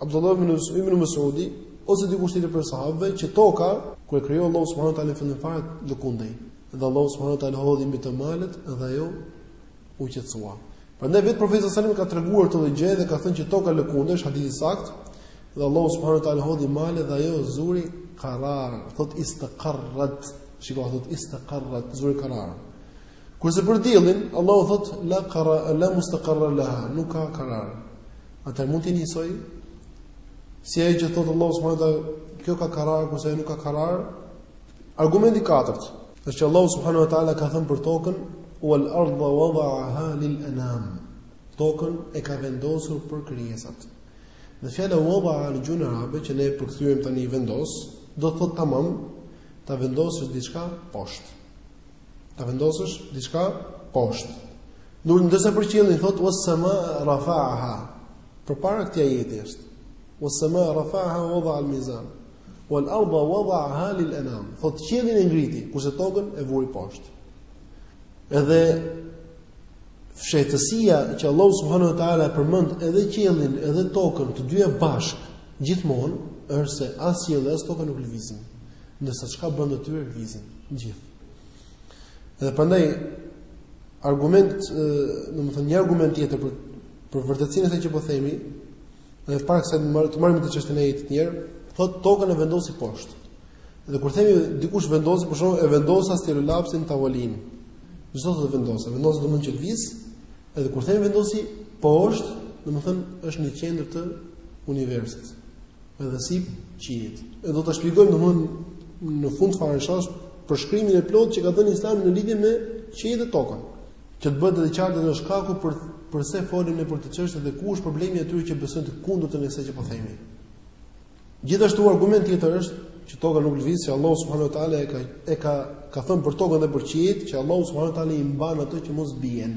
Abdullah ibn Ibn Mas'udi ose dikush tjetër prej sahabëve që toka kur e krijoi Allahu subhanahu wa taala fillim fare lëkundej dhe Allahu subhanahu wa taala hodhi mbi të malet dhe ajo u qetësua. Prandaj vetë profeti sallallahu alajhi wasallam ka treguar këtë gjë dhe ka thënë që toka lëkundesh hadith i saktë dhe Allahu subhanahu wa taala hodhi malet dhe ajo zuri qarar, thot istaqarrat, shiko thot istaqarrat, zuri qarar. Kurse për diellin, Allahu thot la qara la mustaqarra laha, nuk ka karar. Atë domethënë njësoj si ajo që thot Allahu subhanahu wa taala, kjo ka karar kurse ajo nuk ka karar. Argumenti i katërt, është që Allahu subhanahu wa taala ka thënë për tokën wal ardha wada'aha lil anam. Tokën e ka vendosur për krijesat. Dhe fjala wada'a në gjuhën arabe që ne e përkthyejmë tani vendos, do të thotë tamam ta vendosësh diçka poshtë. Ta vendosësh diçka poshtë. Nuk ndërsa për qiellin thot was sama rafa'aha. Përpara këtij ajeti është. Was sama rafa'aha wa wada al-mizan. Wal arda wada'aha lil anam. Thot qiellin e ngriti, kurse tokën e vuri poshtë. Edhe fshehtësia që Allah subhanahu wa taala përmend edhe qiellin edhe tokën të dyja bashkë gjithmonë është se as qielli as toka nuk lëvizin. Ndërsa çka mes tyre lëvizin gjithë. Dhe prandaj argument, domethënë një argument tjetër për për vërtetësinë e kësaj që po themi, dhe para se të marrim ajete të tjerë, thotë tokën e vendosi poshtë. Dhe kur themi dikush vendosi, për shembull, e vendosa stilolapsin në tavolinë. Ç'do thotë vendosa, vendosa domethënë që s'lviz, edhe kur themi vendosi poshtë, domethënë është një qendër të universit. Edhe si qiejt. Edhe do ta shpjegojmë domthonë në fund fare fare përshkrimin e plotë që ka dhënë Islami në lidhje me qiejt e tokën. Që të bëhet e qartë edhe shkaku për përse folëm ne për këtë çështje dhe ku është problemi i atyre që besojnë të kundërtën e kësaj që po themi. Gjithashtu argument tjetër është që toka nuk lëviz, se Allahu subhanahu wa taala e ka e ka ka thënë për tokën dhe për qiejt që Allahu subhanahu wa taala i mban ato që mos bien.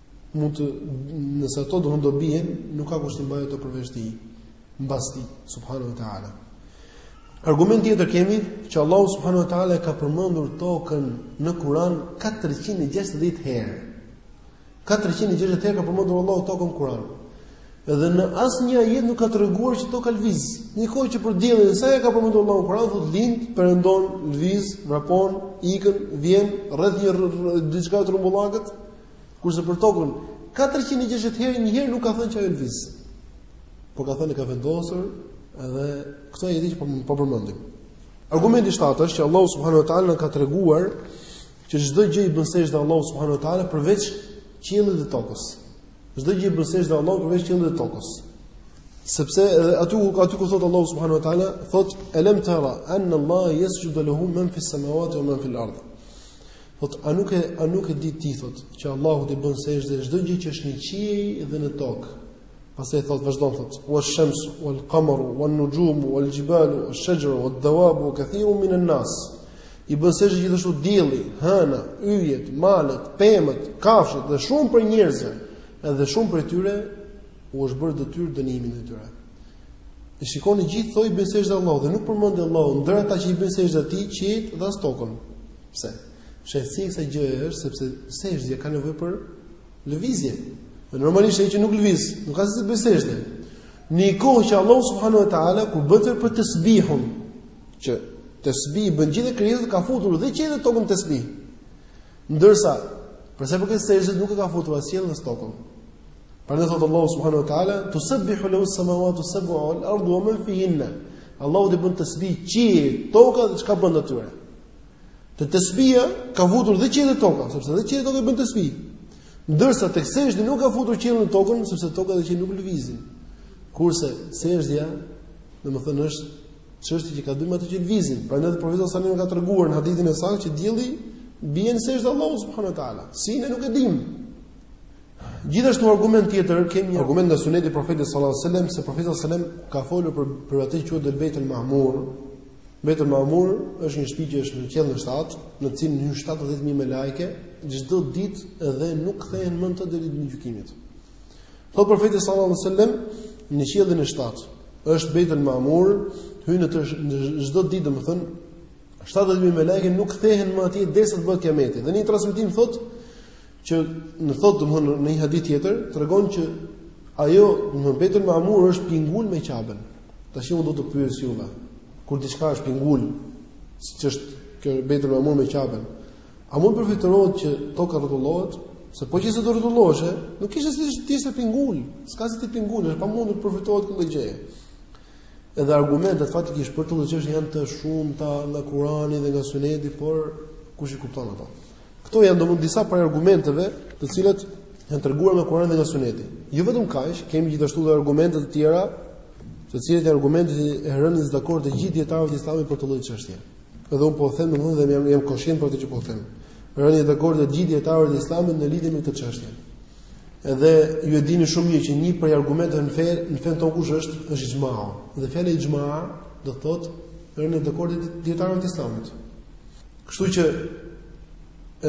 domethënë nëse ato do të bien, nuk ka kush t'i mbajë ato përveç tij, mbas tij, subhanahu wa taala. Argument tjetër kemi që Allahu subhanahu wa taala ka përmendur tokën në Kur'an 460 herë. 460 herë ka përmendur Allahu tokën në Kur'an. Dhe në asnjë ajet nuk ka treguar që toka lviz. Në kohë që për diellin sa herë ka përmendur Allahu në Kur'an, thotë lind, perëndon, lviz, vrapon, ikën, vjen rreth një diçka të rrumbullakët, Kurse për tokën 460 herë një herë nuk ka thënë që ajo lviz. Po ka thënë ka vendosur edhe këto ajete që po, po përmendim. Argumenti i shtatë është që Allahu subhanahu wa taala ka treguar që çdo gjë i bën sejdë Allahu subhanahu wa taala përveç qiellit dhe tokës. Çdo gjë i bën sejdë Allahu përveç qiellit dhe tokës. Sepse aty aty ku thot Allahu subhanahu wa taala, thot elam tara anna Allah yasjudu lahu man fi samawati wa man fi al-ard. Thotë, a nuk e, a nuk e di ti, thotë, që Allahut i bën sejdë çdo gjë që është në qiej dhe në tokë. Pastaj thotë, vazhdon thotë, "Wa shams wal qamar wan nujum wal jibal wal shajar wad dawab wa kathirun min an nas." I bën sejdë gjithashtu dielli, hëna, yjet, malet, pemët, kafshët dhe shumë prej njerëzve, edhe shumë prej tyre u është bërë detyrë dënimi ndaj tyre. E shikoni gjithë thotë i bëjnë sejdë Allahut dhe nuk përmend Allahu, ndër ata që i bëjnë sejdë atij, qiejt dhe as tokën. Pse? Shkaku i kësaj gjëje është sepse sejdja ka nevojë për lëvizje. Dhe normalisht ai që nuk lëviz, nuk ka si të bëjë sejdë. Në një kohë që Allah subhanahu wa taala kur bëhet për tesbihun, që tesbih bëjnë gjithë krijesat ka futur dhe qiellin dhe tokën te tesbihu. Ndërsa, për sa i përket sejdes nuk e ka futur as qiellin as tokën. Prandaj thot Allah subhanahu wa taala, "Tusabbihu lahu as-samawati as-sab'u wal-ardu wa man fihinna." Allahut i bëjnë tesbih qiejt, toka dhe çka ka në to. Te tesbija ka futur dhe qiellin dhe tokën, sepse dhe qielli dhe toka bëjnë tesbih. Ndërsa tek sejdja nuk ka futur qiellin dhe tokën, sepse toka dhe qielli nuk lëvizin. Kurse sejdja, domethënë është çështje që ka dhënë atë që lëvizin. Prandaj profeti sallallahu alajhi wasallam ka treguar në hadithin e saktë që dielli bie në sejdë Allahut subhanahu wa taala. Si ne nuk e dimë. Gjithashtu argument tjetër, kemi një argument nga suneti i profetit sallallahu alajhi wasallam se profeti sallallahu alajhi wasallam ka folur për për atë që quhet Beitul Mamur, Beitul Mamur është një shtëpi që është në qiellin e shtat, në të cilën hyn shtatëdhjetë mijë melaike çdo ditë dhe nuk kthehen më deri ditën e gjykimit. Thotë profeti sallallahu alajhi wasallam, në qiellin e shtat, është Beitul Mamur, hyn në çdo ditë, domethënë 70000 melaike nuk kthehen më atje derisa të bëhet kiameti. Dhe në një transmetim thotë që në thotë domthonë në një hadith tjetër tregon që ajo në Beitul Mamur është pingul me Qaben. Tash unë do t'ju pyes juve, kur diçka është pingul, siç është kjo Beitul Mamur me Qaben, a mund të përfytyrohet që toka rrotullohet? Se po qe se do rrotullohesh, nuk kishte si të ishte pingul, s'ka si të jetë pingul, është e pamundur të përfytyrohet kjo gjë. Edhe argumentet faktikisht për këtë çështje janë të shumta nga Kurani dhe nga Suneti, por kush i kupton ato? Këto janë domethënë disa prej argumenteve, të cilat janë treguar nga Kurani dhe nga Suneti. Jo vetëm kaq, kemi gjithashtu edhe argumente të tjera, të cilat janë argumente të rënies dakord të gjithë dijetarëve të Islamit për këtë lloj çështje. Edhe un po e them domethënë dhe jam jam koshient për atë që po them. Rënies dakord të gjithë dijetarëve të Islamit në lidhje me këtë çështje. Edhe ju e dini shumë mirë që një prej argumenteve në fe, në fen tonë kush është, është ixhmaja. Dhe fjala ixhma do thotë rënie dakord e dijetarëve të Islamit. Kështu që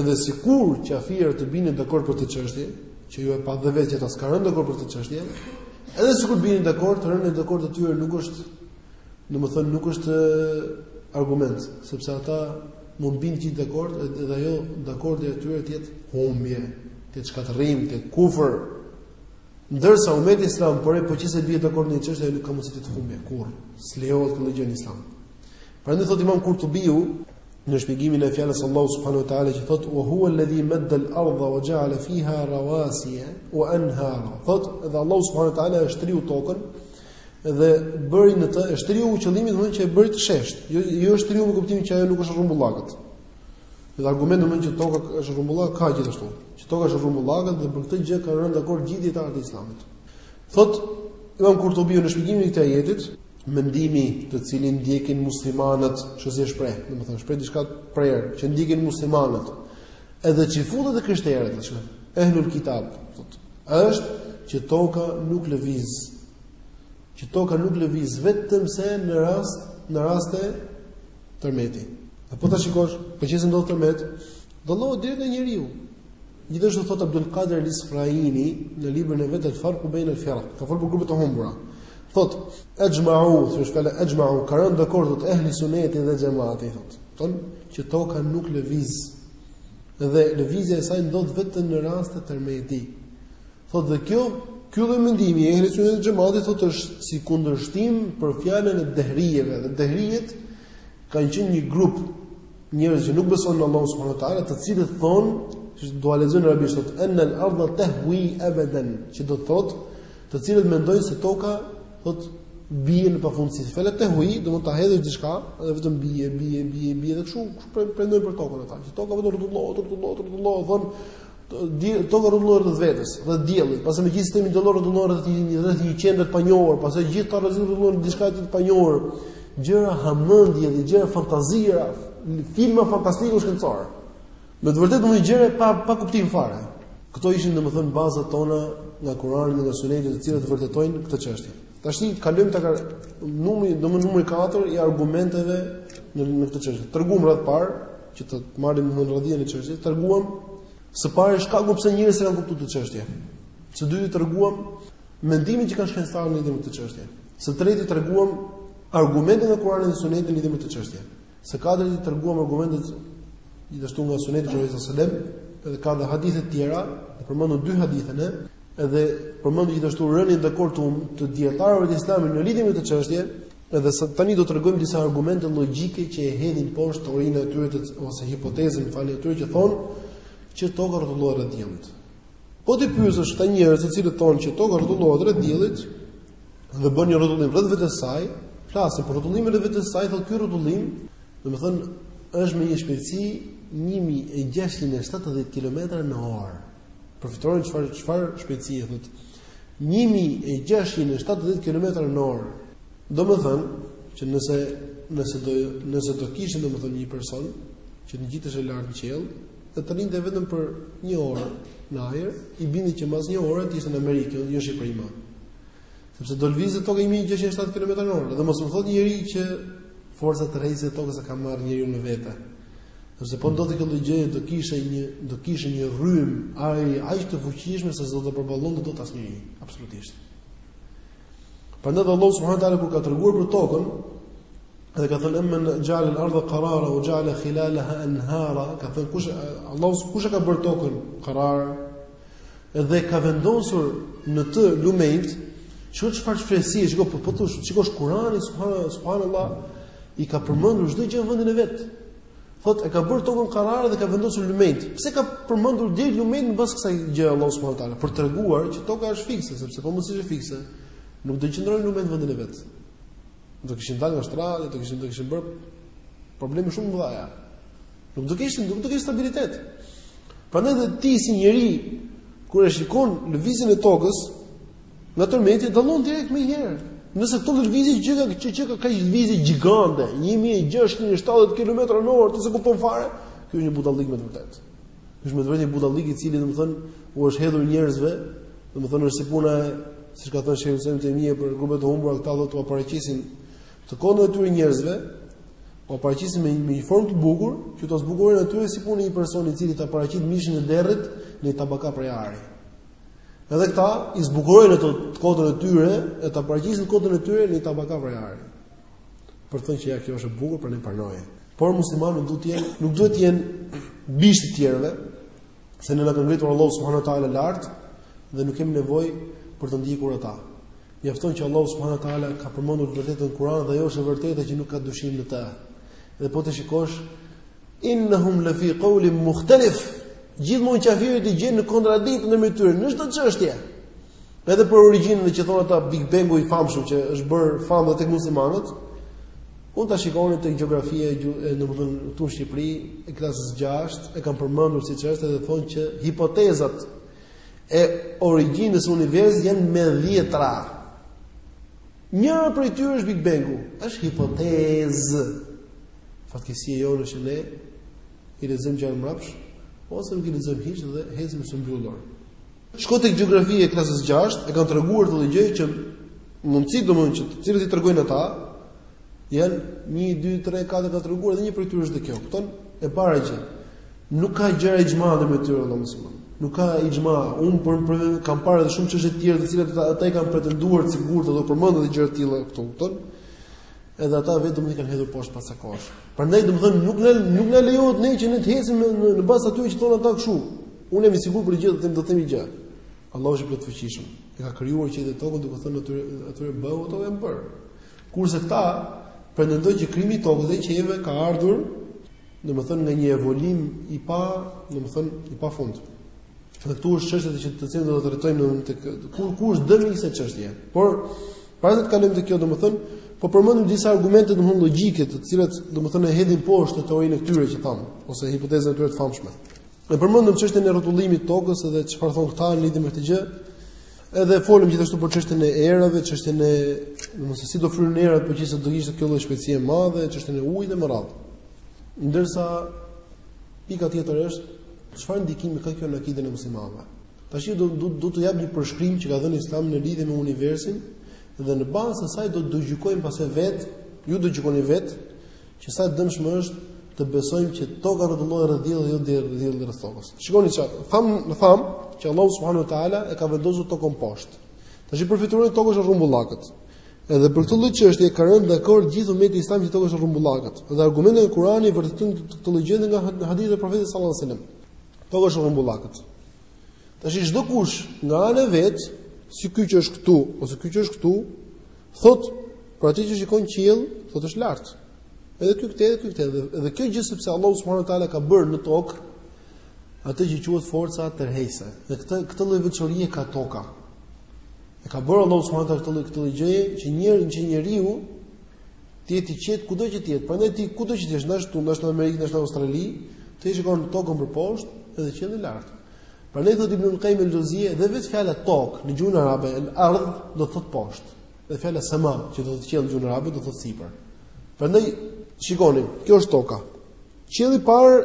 edhe sikur qafirët të binin dakord për këtë çështje, që ju e patë dhe vetë që ata s'kanë rënë dakord për këtë çështje, edhe sikur të binin dakord, rënia dakord e tyre nuk është, domethënë nuk është argument, sepse ata mund të bien gjithë dakord edhe ajo dakord e tyre të jetë humbje, të jetë shkatërrim, të jetë kufër. Ndërsa umeti islam por e po qe se bie dakord në një çështje nuk ka mundësi të jetë humbje kurrë. S'lejohet kjo gjë në islam. Prandaj thotë Imam Kurtubiu në shpjegimin e fjalës Allahu subhanahu wa taala që thotë wa huwa alladhi madda al-ardha wa ja'ala fiha rawasiya wa anhara. Thotë dhe Allahu subhanahu wa taala e shtriu tokën dhe bëri në të e shtriu qëllimi domethënë që e bëri të sheshtë. Jo jo e shtriu me kuptimin që ajo nuk është rrumbullakët. Dhe argumente domethënë që toka është rrumbullakët ka gjithashtu. Që toka është rrumbullakët dhe për këtë gjë kanë rënë dakord gjithë dijetarët e Islamit. Thotë Imam Kurtubiu në shpjegimin e këtij ajeti, mendimi të cilin ndjekin muslimanët, që si shpreh, domethënë shpreh diçka të prerë, që ndjekin muslimanët. Edhe çifutët e krishterët, thotë, ehlul kitab, thotë, është që toka nuk lëviz. Që toka nuk lëviz vetëm se në rast në raste tërmeti. Po ta shikosh, po qe se ndodh tërmet, dallohet direkt nga njeriu. Gjithashtu thotë Abdul Qadir al-Isfraini në librin e vet al-Farq bain al-Firaq, ka folur për grupet e humbura. Thotë Ejma'u, thjesht fjala Ejma'u, kanë rënë dakord ehli suneti dhe xhamati, thotë. Thonë që toka nuk lëviz. Dhe lëvizja e saj ndodh vetëm në rast të tërmeti. Thotë dhe kjo, ky lloj mendimi i ehli sunetit dhe xhematit thotë është si kundërshtim për fjalën e dehrijeve. Dhe dehrijet kanë qenë një grup Njerëz që nuk besojnë në Allahun subhanuhu teala, të cilët thonë, siç do ta lexojmë arabisht thotë, "Anna al-ardha tahwi abadan", që do të thotë, të cilët mendojnë se toka thotë bie në pafundësi. Fjala tahwi, domethënë ta hedhësh diçka, edhe vetëm bie, bie, bie, bie dhe kështu, kështu pretendojnë për tokën ata. Që toka vetëm rrotullohet, rrotullohet, rrotullohet, thonë toka rrotullohet rreth vetes, edhe diellit, pastaj me gjithë sistemin diellor rrotullohet rreth një rreth një qendre të panjohur, pastaj gjithë ata rrotullohen rreth diçka të panjohur, gjëra hamendje dhe gjëra fantazira, filma fantastiko-shkencorë. Me të vërtetë domethënë gjëra pa pa kuptim fare. Këto ishin domethënë bazat tona nga Kurani dhe nga Suneti, të cilat vërtetojnë këtë çështje. Tashi kalojmë tek numri, domethënë numri 4 i argumenteve në në këtë çështje. Treguam radhë parë që të marrim në radhën e çështjes, treguam së pari shkakun pse njerëzit s'e kanë kuptuar këtë çështje. Së dyti treguam mendimin që kanë shkencëtarët në lidhje me këtë çështje. Së treti treguam argumentet e Kuranit dhe Sunetit në lidhje me këtë çështje. Së katërti treguam argumentet gjithashtu nga Suneti i Profetit sallallahu alajhi wasallam, edhe ka dhe hadithe të tjera, ne përmendëm dy hadithe, edhe përmendëm gjithashtu rënien dakord të të dijetarëve të Islamit në lidhje me këtë çështje, Edhe sa tani do të tregojmë disa argumente logjike që e hedhin poshtë teorinë e tyre të ose hipotezën false të tyre që thonë që toka rrotullohet rreth diellit. Po t'i pyesësh këta njerëz të cilët thonë që toka rrotullohet rreth diellit dhe bën një rrotullim rreth vetes së saj, flasin për rrotullimin rreth vetes së saj, thotë ky rrotullim, domethënë është me një shpejtësi 1670 kilometra në orë. Përfytyroni çfarë çfarë shpejtësie thotë. një mijë e gjashtëqind e shtatëdhjetë kilometra në orë. Domethënë që nëse nëse do nëse do kishin domethënë një person që të ngjiteshe lart në qiell, të rrinte vetëm për një orë në ajër, i bie që mbas një ore të ishte në Amerikë, jo në Shqipëri më. Sepse do lëvizë toka 1670 km/h, dhe mos më thotë njeri që forca tërheqëse e tokës e ka marrë njeriun me vete. Sepse po ndodhi kjo lloj gjëje, do kishte një, do kishte një rrymë ajri aq të fuqishme sa s'do ta përballonte dot asnjeri, absolutisht. Prandaj edhe Allahu subhanahu taala kur ka treguar për tokën, edhe ka thënë emmen xhealel erda karara, ue xheale khilaleha enhara, ka thënë kush, Allahu kush e ka bërë tokën karara, dhe ka vendosur në të lumenjt, shiko çfarë shprehje, shiko po po ta shikosh Kurani subhanallahu subhanallahu i ka përmendur çdo gjë në vendin e vet. Thot e ka bërë tokën karara dhe ka vendosur lumenjt. Pse ka përmendur direkt lumenjt mbas kësaj gjëje Allahu subhanahu taala për të treguar që toka është fikse, sepse po mos ishte fikse, nuk do të qëndronin lumenjt në vendin e vet. Do kishin dalë nga shtrati, do kishin do kishin bërë probleme shumë të mëdha. Nuk do kishte, nuk do kishte stabilitet. Prandaj dhe ti si njeri kur e shikon lëvizjen e tokës nga tërmeti e dallon direkt menjëherë. Nëse këto lëvizje ka që që ka kaq lëvizje gjigande, 1670 kilometra në orë, ti s'e kupton fare, ky është një budallik me të vërtetë. Është me të vërtetë një budallik i cili domethënë u është hedhur njerëzve, domethënë është si puna e, siç ka thënë Shejhul Islam Ibn Tejmija për grupet e humbura, këta do ta paraqesin Të kotën e tyre njerëzve, po e paraqisin me një formë të bukur, që të zbukurojnë atyre si puna e një personi i cili ta paraqit mishin e derrit në një tabaka prej ari. Edhe këta i zbukurojnë të kotën e tyre, e ta paraqisin të kotën e tyre në një tabaka prej ari. Për të thënë që ja kjo është e bukur prandaj pranoje. Por muslimanët nuk duhet të jenë, nuk duhet të jenë bisht i të tjerëve, se ne na ka ngritur Allahu subhanahu ta'ala lart, dhe nuk kemi nevojë për të ndjekur ata. Mjafton që Allahu subhanahu wa taala ka përmendur të vërtetën në Kur'an dhe ajo është e vërteta që nuk ka dyshim në të. Dhe po të shikosh innahum la fi qawlin mukhtalif. Gjithmonë qafirët i gjen në kontradiktë ndërmjet tyre, në çdo çështje. Edhe për origjinën që thonë ata Big Bangu i famshëm që është bërë famë tek muslimanët, mund ta shikoni tek gjeografia e, domethënë këtu në Shqipëri, e klasës së gjashtë, e kanë përmendur siç është edhe thonë që hipotezat e origjinës së universit janë me dhjetra. Njëra prej tyre është Big Bang-u, është hipotezë. Fatkeqësia e jonë që ne i lexojmë gjërat mbrapsh, ose nuk i lexojmë hiç dhe ecim symbyllur. Shko tek gjeografia e klasës 6, e kam treguar këtë gjë që mundësi domethënë që të cilat i tregojnë ata, Janë 1 2 3 4 ka treguar dhe një prej tyre është dhe kjo. Kupton? E para gjë. Nuk ka gjëra ixhma dhe mes tyre Allahu subhanahu. Nuk ka ixhma. Un për, për kam parë edhe shumë çështje të tjera të cilat ata i kanë pretenduar të sigurta, do përmendim dhe gjëra të tilla këtu. Kupton? Edhe ata vetë më i kanë hedhur poshtë pas sa kohësh. Prandaj domethënë nuk na nuk na lejohet ne që ne të ecim në në, në bazë të atyre që thonë ata kështu. Unë jam i sigurt për një gjë, themi do të themi një gjë. Allahu është i plotfuqishëm. E ka krijuar qiejt dhe tokën duke thënë atyre atyre bëhu ato janë bërë. Kurse këta pretendojnë që krijimi i tokës dhe i qiejve ka ardhur, domethënë nga një evolim i pa, domethënë i pafund. Dhe këtu është çështja që të cilën do të trajtojmë ne te ku ku është dëmi i kësaj çështje. Por para se të kalojmë te kjo domethënë po përmendim disa argumente domthon logjike të cilat domethënë e hedhin poshtë teorinë e tyre që thamë ose hipotezën e tyre të famshme. Ne përmendëm çështjen e rrotullimit të tokës dhe çfarë thon këta në lidhje me këtë gjë. Edhe folëm gjithashtu për çështjen e erave, çështjen e, domethënë si do frynin erërat, po qe se do ishte kjo lloj shpejtësie e madhe, çështjen e ujit dhe me radhë. Ndërsa pika tjetër është çfarë ndikimi ka kjo në akiden e muslimanëve. Tashi do do do të jap një përshkrim që ka dhënë Islami në lidhje me universin dhe në bazë të saj do të gjykojmë pastaj vet, ju do gjykoni vet Që sa e dëmshme është të besojmë që toka rrotullohet rreth diellit dhe jo dielli dielli rreth tokës. Shikoni çfarë tham, ne tham që Allahu subhanahu wa taala e ka vendosur tokën poshtë. Tash e përfytyrojmë, toka është e rrumbullakët. Edhe për këtë lloj çështje ka rënë dakord gjithë ummeti i Islamit që toka është e rrumbullakët. Dhe argumentet e Kuranit vërtetojnë këtë lloj gjëje nga hadithet e profetit sallallahu alajhi wasallam. Toka është e rrumbullakët. Tash çdo kush nga ana e vet, si ky që është këtu ose ky që është këtu, Thot, për atë që shikon qiell, thot është lart. Edhe ky këtej, edhe ky këtej. Dhe kjo gjë sepse Allahu subhanahu wa taala ka bërë në tokë atë që quhet forca tërheqëse. Dhe këtë këtë lloj veçorie ka toka. E ka bërë Allahu subhanahu wa taala këtë lloj këtë lloj gjëje që njeri që njeriu të jetë i qetë kudo që të jetë. Prandaj ti kudo që të jesh, ndash ktu, ndash në Amerikë, ndash në Australi, ti shikon tokën përposhtë edhe qiellin lart. Prandaj thotë Ibnul Qayyim el-Jauzi dhe vetë fjala tok në gjuhën arabe el ardh do thotë poshtë. Dhe fjala sama që do të thotë qiell në gjuhën arabe do thotë sipër. Prandaj shikoni, kjo është toka. Qielli i parë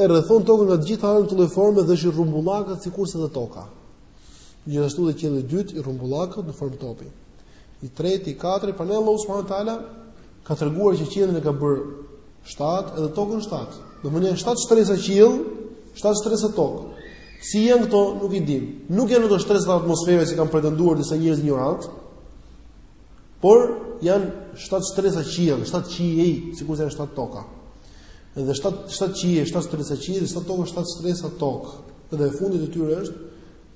e rrethon tokën nga të gjitha anët të, lloj forme dhe është i rrumbullakët sikurse dhe toka. Gjithashtu dhe qielli i dytë i rrumbullakët në formë topi. I treti, i katërt, prandaj Allahu subhanahu wa taala Ka treguar që qiellin e ka bërë shtatë edhe tokën shtatë. Domethënë shtatë shtresa qiell, shtatë shtresa tokë. Si janë këto, nuk i dim. Nuk janë ato shtresa të atmosferës që kanë pretenduar disa njerëz injorant. Por janë shtatë shtresa qiell, shtatë qiej, sikurse janë shtatë toka. Dhe shtatë shtatë qiej, shtatë shtresa qiell, shtatë toka, shtatë shtresa tokë. Dhe e fundit e tyre është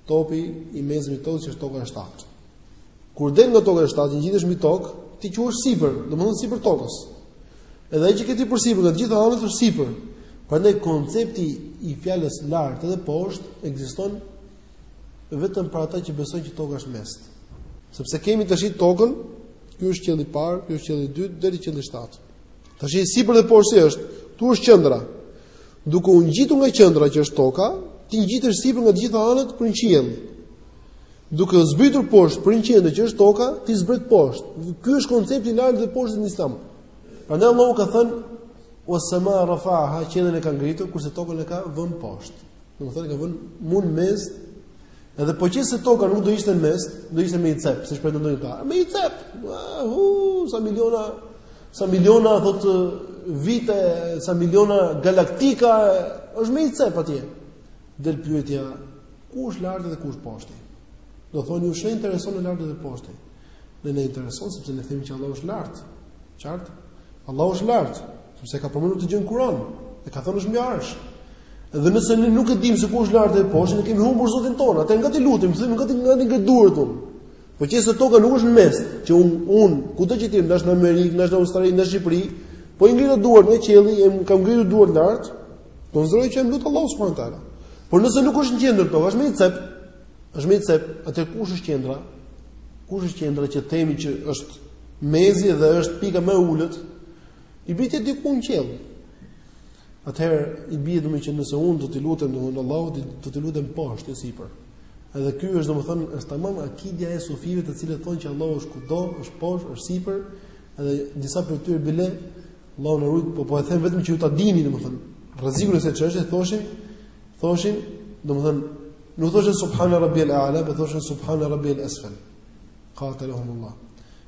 topi i mezit tokës që është toka e shtatë. Kur del nga toka e shtatë, ngjitesh mbi tokë, ti quhesh sipër, domethënë sipër tokës. Edhe ai që ke ti për sipër, nga të gjitha anët është sipër. Prandaj koncepti i fjalës lart edhe poshtë ekziston vetëm për ata që besojnë që toka është mes. Sepse kemi tash tokën, ky është qielli i parë, ky është qielli i dytë deri qielli i shtatë. Tash sipër dhe poshtë si është? Ktu është qendra. Duke u ngjitur nga qendra që është toka, ti ngjitesh sipër nga të gjitha anët për në qiell. Duke u zbritur poshtë për në qendër që është toka, ti zbret poshtë. Ky është koncepti i lartë dhe poshtë në Islam. Prandaj Allahu ka thënë wa sama rafaha qiellin e ka ngritur kurse tokën e ka vënë poshtë. Do të thotë ka vënë mu në mes Edhe po qe se toka nuk do ishte në mes, do ishte më një cep, siç pretendojnë ata. Më një cep. Hu, sa miliona, sa miliona thot vite, sa miliona galaktika është më një cep atje. Del pyetja, ku është lartë dhe ku është poshtë? Do thonë ju ç'ju intereson lartë dhe poshtë. Ne na intereson sepse ne themi që Allahu është lartë. Qartë? Allahu është lart, sepse ka përmendur te gjith Kur'ani, e ka thënë është mbi arsh. Dhe nëse ne nuk e dimë se ku është lart dhe poshtë, ne kemi humbur Zotin tonë. Atëherë nga t'i lutem, domethënë nga t'i nga t'i ngre duart un. Po qe se toka nuk është në mes, që un un kudo që të jem, daç në Amerikë, daç në Australi, daç në Shqipëri, po i ngrita duart nga qielli, i kam ngritur duart lart, domethënë që lut Allahun subhanahu teala. Por nëse nuk është në qendër toka, është më një cep. Është më një cep, atëherë ku është qendra? Ku është qendra që themi që është mezi dhe është pika më e ulët, i bie të jetë diku në qiell. Atëherë i bie domethënë që nëse unë do t'i lutem domethënë Allahut, do të lutem poshtë e sipër. Edhe ky është domethënë është tamam akidia e sufive të cilët thonë që Allahu është kudo, është poshtë, është sipër, edhe disa prej tyre bile Allahu na rujt, po po e them vetëm që ju ta dini domethënë. Rrezikun e se çfarë thoshin, thoshin domethënë nuk thoshin subhana rabbiyal a'la, por thoshin subhana rabbiyal asfal. Qatalahumullah.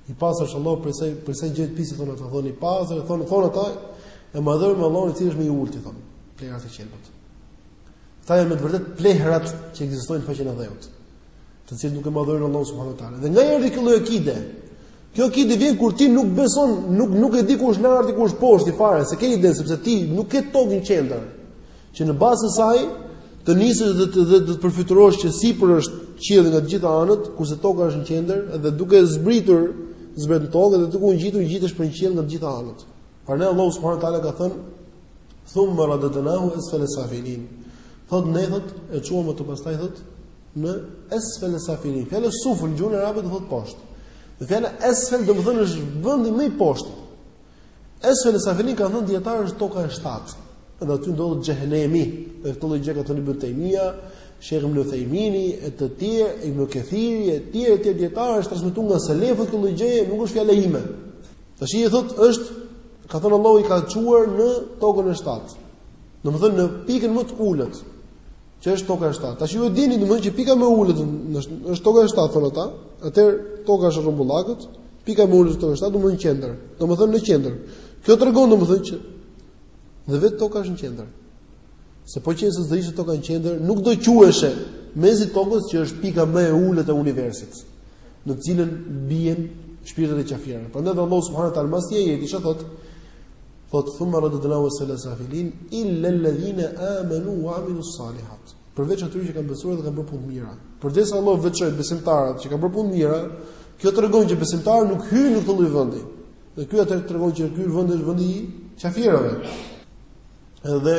I pastër është Allahu prej asaj prej asaj që këta pisat thonë ata thonë i pastër thonë thonë ata e madhërojmë Allahun i cili është më i ulti thonë plehrat e qelbut. Ata janë me të vërtet plehrat që ekzistojnë në faqen e dheut, të cilët nuk e madhërojnë Allahun subhanahu wa taala. Dhe nga erdhi kjo lloj akide. Kjo akide vjen kur ti nuk beson, nuk nuk e di ku është lart e ku është poshtë fare, s'e ke idenë sepse ti nuk ke tokën në qendër. Që në bazë të saj të nisësh dhe të dhe të përfiturosh që sipër është qielli nga të gjitha anët, kurse toka është në qendër dhe duke zbritur zbret në tokë dhe duke u ngjitur ngjitesh për qiell nga të gjitha anët. Prandaj Allahu subhanahu wa taala ka thënë thumma radadnahu asfala safilin. Thot ne thot e çuam atë pastaj thot në asfala safilin. Fjala suful gjuhën arabe do thot poshtë. Dhe fjala asfal do të thonë është vendi më i poshtë. Esfele safilin kanë thënë dijetarët është toka e shtatë. Edhe aty ndodhet xhehenemi. Dhe këtë lloj gjëje ka thënë Ibn Taymija, Sheikh Ibn Uthaymini e të tjerë, Ibn Kathiri e tjerë e tjerë dijetarë është transmetuar nga selefët këtë lloj gjëje, nuk është fjala ime. Tashi thotë është ka thënë Allahu i ka çuar në tokën e shtatë. Domethënë në pikën më të ulët. Që është toka e shtatë. Tash ju e dini domethënë që pika më e ulët është është toka e shtatë thonë ata. Atëherë toka është rrumbullakët, pika më e ulët toka e shtatë domethënë në qendër. Domethënë në qendër. Kjo tregon domethënë që dhe vetë toka është në qendër. Se po qenë se s'do ishte toka në qendër, nuk do quheshe mezi tokës që është pika më e ulët e universit, në të cilën bien shpirtrat e qafirëve. Prandaj Allahu subhanahu wa taala mbas ajetit, çfarë thotë? Thot Thumma radadnahu asfala safilin illa alladhina amanu wa amilu salihat. Përveç atyre që kanë besuar dhe kanë bërë punë të mira. Përderisa Allah veçoi besimtarët që kanë bërë punë të mira, kjo tregon që besimtarët nuk hyjnë në këtë lloj vendi. Dhe ky ajet tregon që ky vend është vendi i kafirëve. Dhe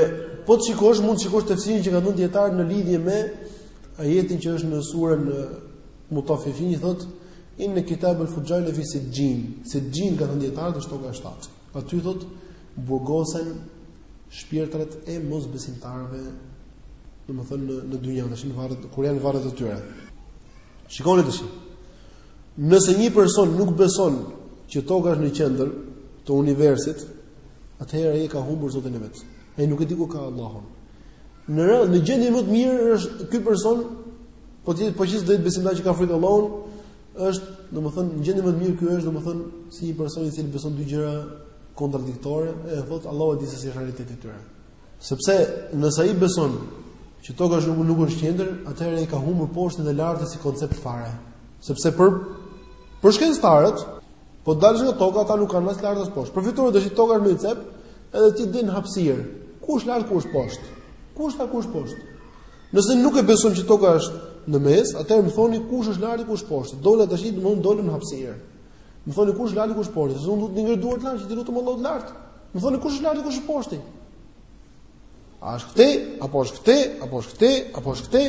po të shikosh mund të shikosh tefsirin që kanë dhënë dijetarët në lidhje me ajetin që është në surën Mutaffifin i thotë inna kitabal fujjari lafi sijjin. Sijjin kanë thënë dijetarët është toka e 7. Aty thotë burgosen shpirtrat e mosbesimtarëve, domethënë në në dynja, tash në varret kur janë në varret e tyre. Shikoni tash. Nëse një person nuk beson që toka është në qendër të universit, atëherë ai ka humbur Zotin e vet. Ai nuk e di ku ka Allahun. Në rënd, në gjendje më të mirë është ky person po të, po qe se është besimtar që ka frikë Allahun, Është, domethënë, në gjendje më të mirë ky është, domethënë, si një person i cili beson dy gjëra kontradiktore, e thot Allahu e di se si është realiteti i tyre. Sepse nëse ai beson që toka është nuk është qendër, atëherë ai ka humbur poshtin e lartin si koncept fare. Sepse për për shkencëtarët, po dalësh nga toka ata nuk kanë as lart as poshtë. Përfytyro tashi toka në cep, edhe ti del në hapësirë. Ku është lart, ku është poshtë? Ku është lart, ku është poshtë? Nëse nuk e besojmë që toka është në mes, atëherë më thoni kush është lart e kush poshtë. Dola tashi, unë dola në hapësirë. Më thoni kush është lart e kush poshtë. Se unë do të ngre duart lart, t'i lutem Allahut lart. Më thoni kush është lart e kush është poshtë. A është këte, apo është këte, apo është këte, apo është këte,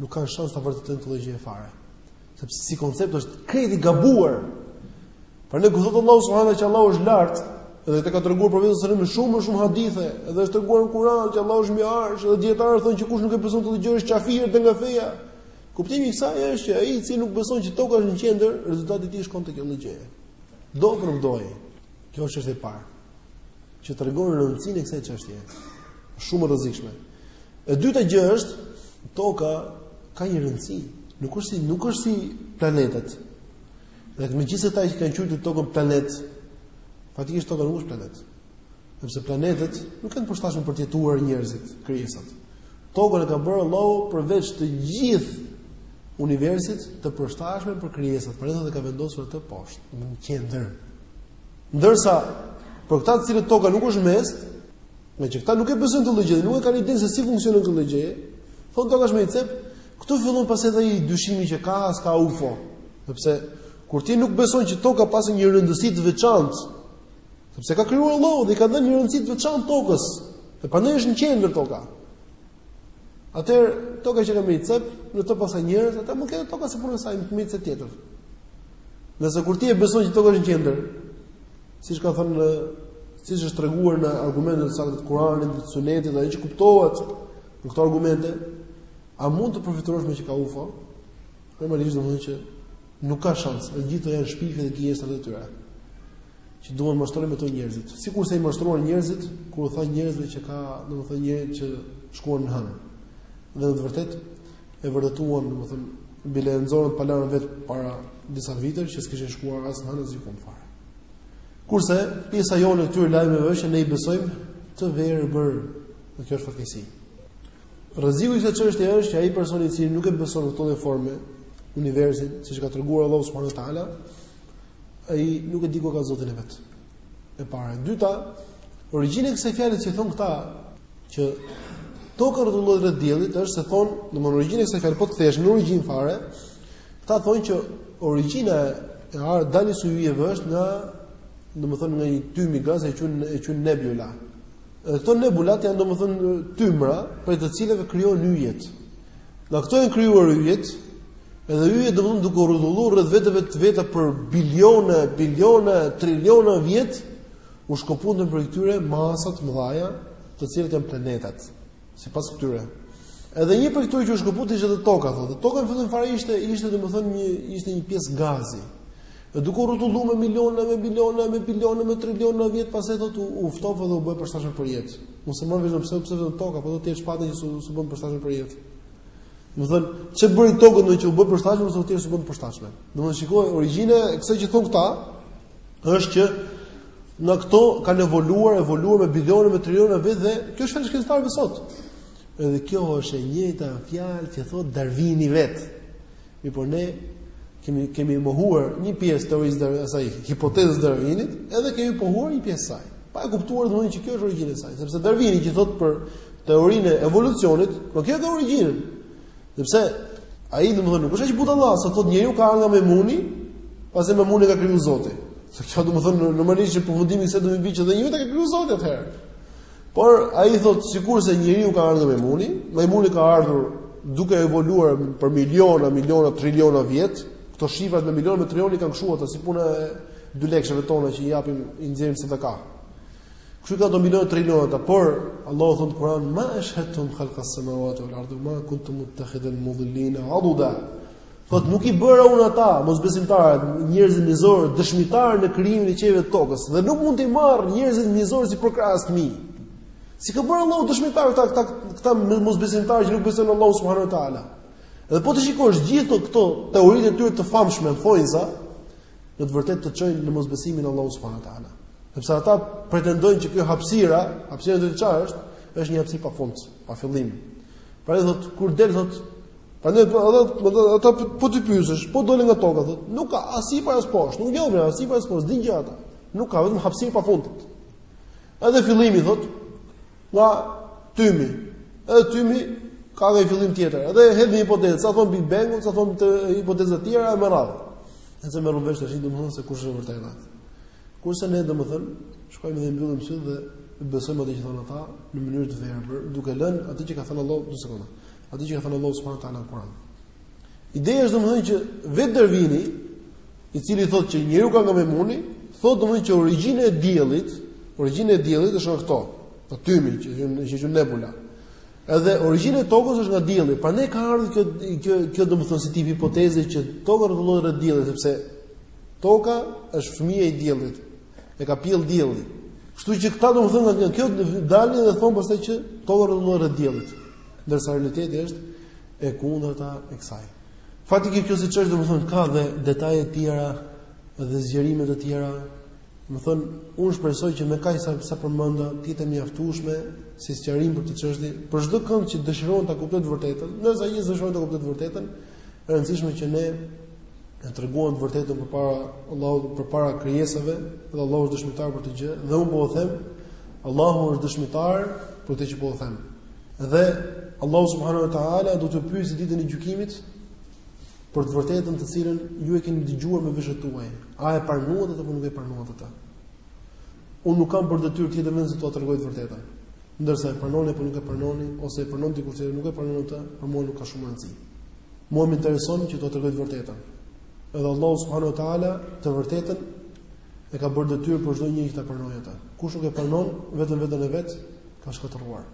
nuk kanë shans ta vërtetojnë këtë lloj gjëje fare. Sepse si koncept është krejt i gabuar. Për ne, atë Allahu subhanahu që Allahu është lart dhe të ka treguar profeti në shumë, shumë hadithe dhe është treguar në Kur'an që Allahu është mbi arsh dhe dietarët thonë që kush nuk e beson këtë gjë është kafir, del nga feja. Kuptimi i kësaj është që ai i cili nuk beson që toka është në qendër, rezultati i tij shkon tek një gjë. Do apo nuk do. Kjo është çështja e parë që tregon rëndësinë e kësaj çështje. Shumë e rrezikshme. E dyta gjë është toka ka një rëndësi. Nuk është si nuk është si planetet. Dhe megjithëse ata që kanë quajtur tokën planet, faktikisht toka nuk është planet. Sepse planetet nuk janë të përshtatshme për të jetuar njerëzit, krijesat. Tokën e ka bërë Allahu përveç të gjithë universit të përshtatshme për krijesat, për këtë e ka vendosur atë poshtë, në qendër. Ndërsa për këta të cilët toka nuk është mes, Meqë këta nuk e besojnë këtë gjë dhe nuk e kanë idenë se si funksionon kjo gjë. Thonë toka është me një cep, këtu fillon pastaj dhe ai dyshimi që ka a s'ka UFO. Sepse kur ti nuk beson që toka ka pas një rëndësi të veçantë, sepse ka krijuar Allahu dhe i ka dhënë një rëndësi të veçantë tokës. Dhe prandaj është në qendër toka. Atëherë, toka që qenka me një cep, në të paska njerëz, atëherë mund të ketë toka si puna e saj, me një cep tjetër. Ndërsa kur ti e beson që toka është në qendër, siç ka thënë siç është treguar në argumentet e saktë të Kuranit dhe të Sunetit, ajo që kuptohet në këto argumente, a mund të përfytyrosh më që ka UFO? Normalisht domethënë që nuk ka shans, të gjitha janë shpifje dhe gënjeshtra të tyre. që duan të mashtrojnë me to njerëzit. Sikurse i mashtruan njerëzit kur u thanë njerëzve që ka, domethënë njerëz që shkuan në han. Dhe në të vërtetë e vërtetuan, domethënë bile nxorën pallën vet para disa vitesh që s'kishin shkuar as në han as gjëkund fare. Kurse pjesa jonë në këtyre lajmeve është që ne i besojmë të verbër, dhe kjo është fatkeqësi. Rreziku i kësaj çështje është që ai person i cili nuk e beson në këtë lloj forme universin, siç ka treguar Allahu subhanahu wa taala, ai nuk e di ku ka Zotin e vet. E para, e dyta, origjina e kësaj fjale që thon këta që toka rrotullohet rreth diellit është se thon, domthonë origjina e kësaj fjalë po të kthehesh në origjinë fare, ata thon që origjina e ardh daljes së yjeve është nga domthonë nga një tymi gaz e quhen e quhen nebula. Dhe këto nebulat janë domthonë tymra prej të cilëve krijohen yjet. Nga këto janë krijuar yjet, edhe yjet domethënë duke u rrotulluar rreth veteve të veta për biliona, biliona, triliona vjet, u shkëputën prej këtyre masa të mëdha, të cilët janë planetat, sipas këtyre. Edhe një prej këtyre që u shkëput ishte edhe toka, thotë. Toka në fillim fare ishte ishte domethënë një ishte një pjesë gazi. Dhe duke u rrotulluar me miliona, me biliona, me miliona, me triliona vjet pastaj thotë u ftof dhe u bë e përshtatshme për jetë. Nuk e merr vesh pse pse vetëm toka, po domethënë thjesht pati që u bë e përshtatshme për jetë. Domethënë, ç'e bëri tokën që u bë e përshtatshme, ose thjesht u bë e përshtatshme. Po të shikosh origjina e kësaj që thon këta, është që në këto kanë evoluar, evoluar me bilionë me triliona vjet dhe kjo është shkencëtarët sot. Edhe kjo është e njëjta fjalë që thot Darwini vet. Mirpo ne kemi kemi mohuar një pjesë teorisë së asaj hipotezës së Darwinit, edhe kemi pohuar një pjesë saj. Pa e kuptuar domethënë që kjo është origjina e saj, sepse Darwini që thotë për teorinë e evolucionit, po kjo e ka origjinën. Sepse ai domethënë nuk është aq budalla, sa të thotë njeriu ka ardhur nga majmuni, pastaj majmunin e ka krijuar Zoti. Se kjo domethënë normalisht që përfundimi sërish do të bjerë që dhe njeriun e ka krijuar Zoti atëherë. Por ai thotë sikurse njeriu ka ardhur majmuni, majmuni ka ardhur duke evoluar për miliona, miliona, triliona vjet, këto shifrat me miliona, me triliona i kanë kshu ata si puna e dy lekshëve tona që i japim i nxjerrim sadaka. Kështu i kanë kto miliona triliona ata, por Allahu thot në Kur'an ma ashhadtum khalqa samawati wal ardi ma kuntum muttakhidhan mudillina aduda. Thot nuk i bëra unë ata, mosbesimtarët, njerëzit mizorë, dëshmitarë në krijimin e qiejve e të tokës, dhe nuk mund t'i marr njerëzit mizorë si përkrahas të mi. S'i ka bërë Allahu dëshmitar këta këta këta mosbesimtarë që nuk besojnë në Allahu subhanahu wa taala. Dhe po të shikosh gjithë këto teoritë e tyre të famshme, thonjza, në të vërtetë të çojnë në mosbesimin në Allahu subhanahu wa taala. Sepse ata pretendojnë që kjo hapësira, hapësira e di ti çfarë është? Është një hapësirë pa fund, pa fillim. Pra thotë kur del thotë Prandaj po edhe po dhe ata po t'i pyesësh, po dole nga toka thotë, nuk ka as sipër as poshtë, nuk je as sipër as poshtë, dinë gjë ata. Nuk ka vetëm hapësirë pa fund. Edhe fillimi thotë nga tymi. Edhe tymi ka një fillim tjetër. Edhe hedh një hipotezë, ca thon Big Bang, ca thon hipoteza të tjera e me radh. Nuk e merr vesh tash domethënë se kush është e vërteta. Kurse ne domethënë, shkojmë dhe mbyllim sytë dhe besojmë atë që thon ata në mënyrë të verbër, duke lënë atë që ka thënë Allahu, një sekondë. Atë që ka thënë Allahu subhanahu wa taala në Kur'an. Ideja është domethënë që vetë Darwini, i cili thotë që njeriu ka ardh nga majmuni, thotë domethënë që origjina e diellit, origjina e diellit është nga këto, nga tymi që janë që janë nebula. Edhe origjina e tokës është nga dielli. Prandaj ka ardhur kjo kjo kjo domethënë si tip hipoteze që toka rrotullohet rreth diellit sepse toka është fëmija e diellit. E ka pjell dielli. Kështu që këta domethënë nga kjo dalin dhe thon pastaj që toka rrotullohet rreth diellit. Ndërsa realiteti është e kundërta e kësaj. Faktikisht kjo siç është domethënë ka dhe detaje të tjera dhe zgjerime të tjera. Domethënë unë shpresoj që me kaq sa sa përmenda të jetë mjaftueshme si sqarim për këtë çështje, për çdo kënd që dëshiron ta kuptojë të vërtetën, nëse ai dëshiron ta kuptojë të vërtetën, e rëndësishme që ne e treguam të vërtetën përpara Allahut, përpara krijesave, dhe Allahu është dëshmitar për këtë gjë, dhe unë po u them, Allahu është dëshmitar për këtë që po u them. Dhe Allahu subhanahu wa taala do t'u pyesë ditën e gjykimit për të vërtetën të cilën ju e keni dëgjuar me veshët tuaja. A e pranuat apo nuk e pranuat atë? Unë nuk kam për detyrë tjetër vetëm se t'ua tregoj të vërtetën. Ndërsa e pranoni apo nuk e pranoni ose e pranon dikush tjetër, nuk e pranon atë, për mua nuk ka shumë rëndësi. Mua më intereson që t'ua tregoj të vërtetën. Edhe Allahu subhanahu wa taala të vërtetën E ka bërë detyrë për çdo njeri që ta pranojë atë. Kush nuk e pranon vetëm veten e vet, ka shkatërruar.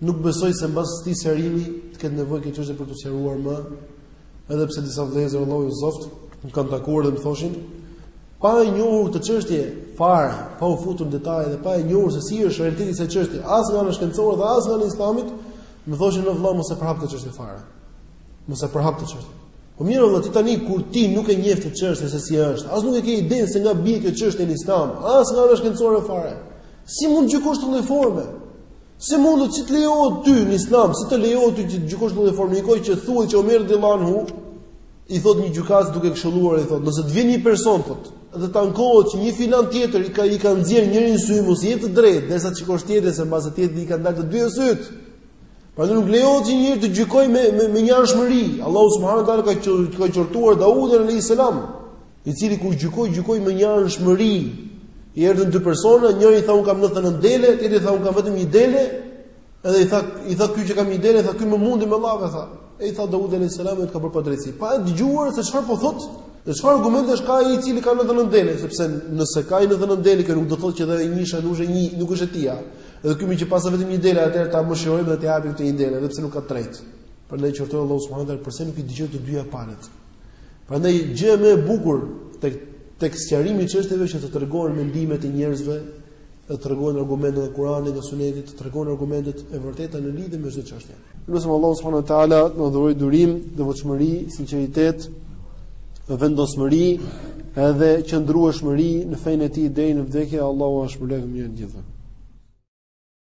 Nuk besoj se mbas këtij sqarimi të ketë nevojë këtë çështje për të sqaruar më, edhe pse disa vëllezër Allahu i udhëzoftë, më kanë takuar dhe më thoshin, pa e njohur këtë çështje fare, pa u futur në detaje dhe pa e njohur se si është realiteti i kësaj çështje, as nga ana shkencore dhe as nga ana e islamit, më thoshin në vëllai mos e përhap këtë çështje fare. Mos e përhap këtë çështje. Po mirë, vëllai, ti tani kur ti nuk e njeh këtë çështjen se si është, as nuk e ke idenë se nga bie kjo çështje në Islam, as nga ana shkencore fare. Si mund të gjykosh në këtë lloj forme? Si mund të të lejohet ty në Islam, si të lejohet ty të gjykosh në këtë lloj forme, ndërkohë që thuhet që Omer radijallahu anhu i thot një gjykatësi duke këshilluar i thot, nëse të vjen një person thot, dhe t'ankohet që një filan tjetër i ka i ka nxjerr njërin sy mos i jep të drejtë, derisa të shikosh tjetrin se mbase tjetrit i kanë dalë të dy syt. Pra nuk lejohet që njeriu të gjykojë me me, me njëanshmëri. Allahu subhanahu wa taala ka ka qortuar Daudin alayhis salam, i cili kur gjykoi, gjykoi me njëanshmëri. I erdhën dy persona, njëri tha un kam 99 dele, tjetri tha un kam vetëm një dele, edhe i tha i tha ky që kam një dele, tha ky më mundi me llafe tha. E i tha Daudi alayhis salam të ka bërë padrejtësi. Pa e dëgjuar se çfarë po thotë, dhe çfarë argumentesh ka ai i cili ka 99 dele, sepse nëse ka 99 dele, kjo nuk do të thotë që edhe njëshja nuk është e tija. Edhe ky meqë paska vetëm një dele atëherë ta mëshirojmë dhe t'i japim këtë një dele, edhe pse nuk ka drejt. Prandaj qortoi Allahu subhanahu teala përse nuk i dëgjoi të dyja palët. Prandaj gjëja më e bukur tek tek sqarimi i çështjeve që të tregohen mendimet e njerëzve, të tregohen argumentet nga Kurani, nga Suneti, të tregohen argumentet e vërteta në lidhje me çdo çështje. Lusim Allahun subhanahu wa taala të na dhurojë durim, devotshmëri, sinqeritet, vendosmëri, edhe qëndrueshmëri në fenë e tij deri në vdekje. Allahu ua shpërbleftë mirë gjithë.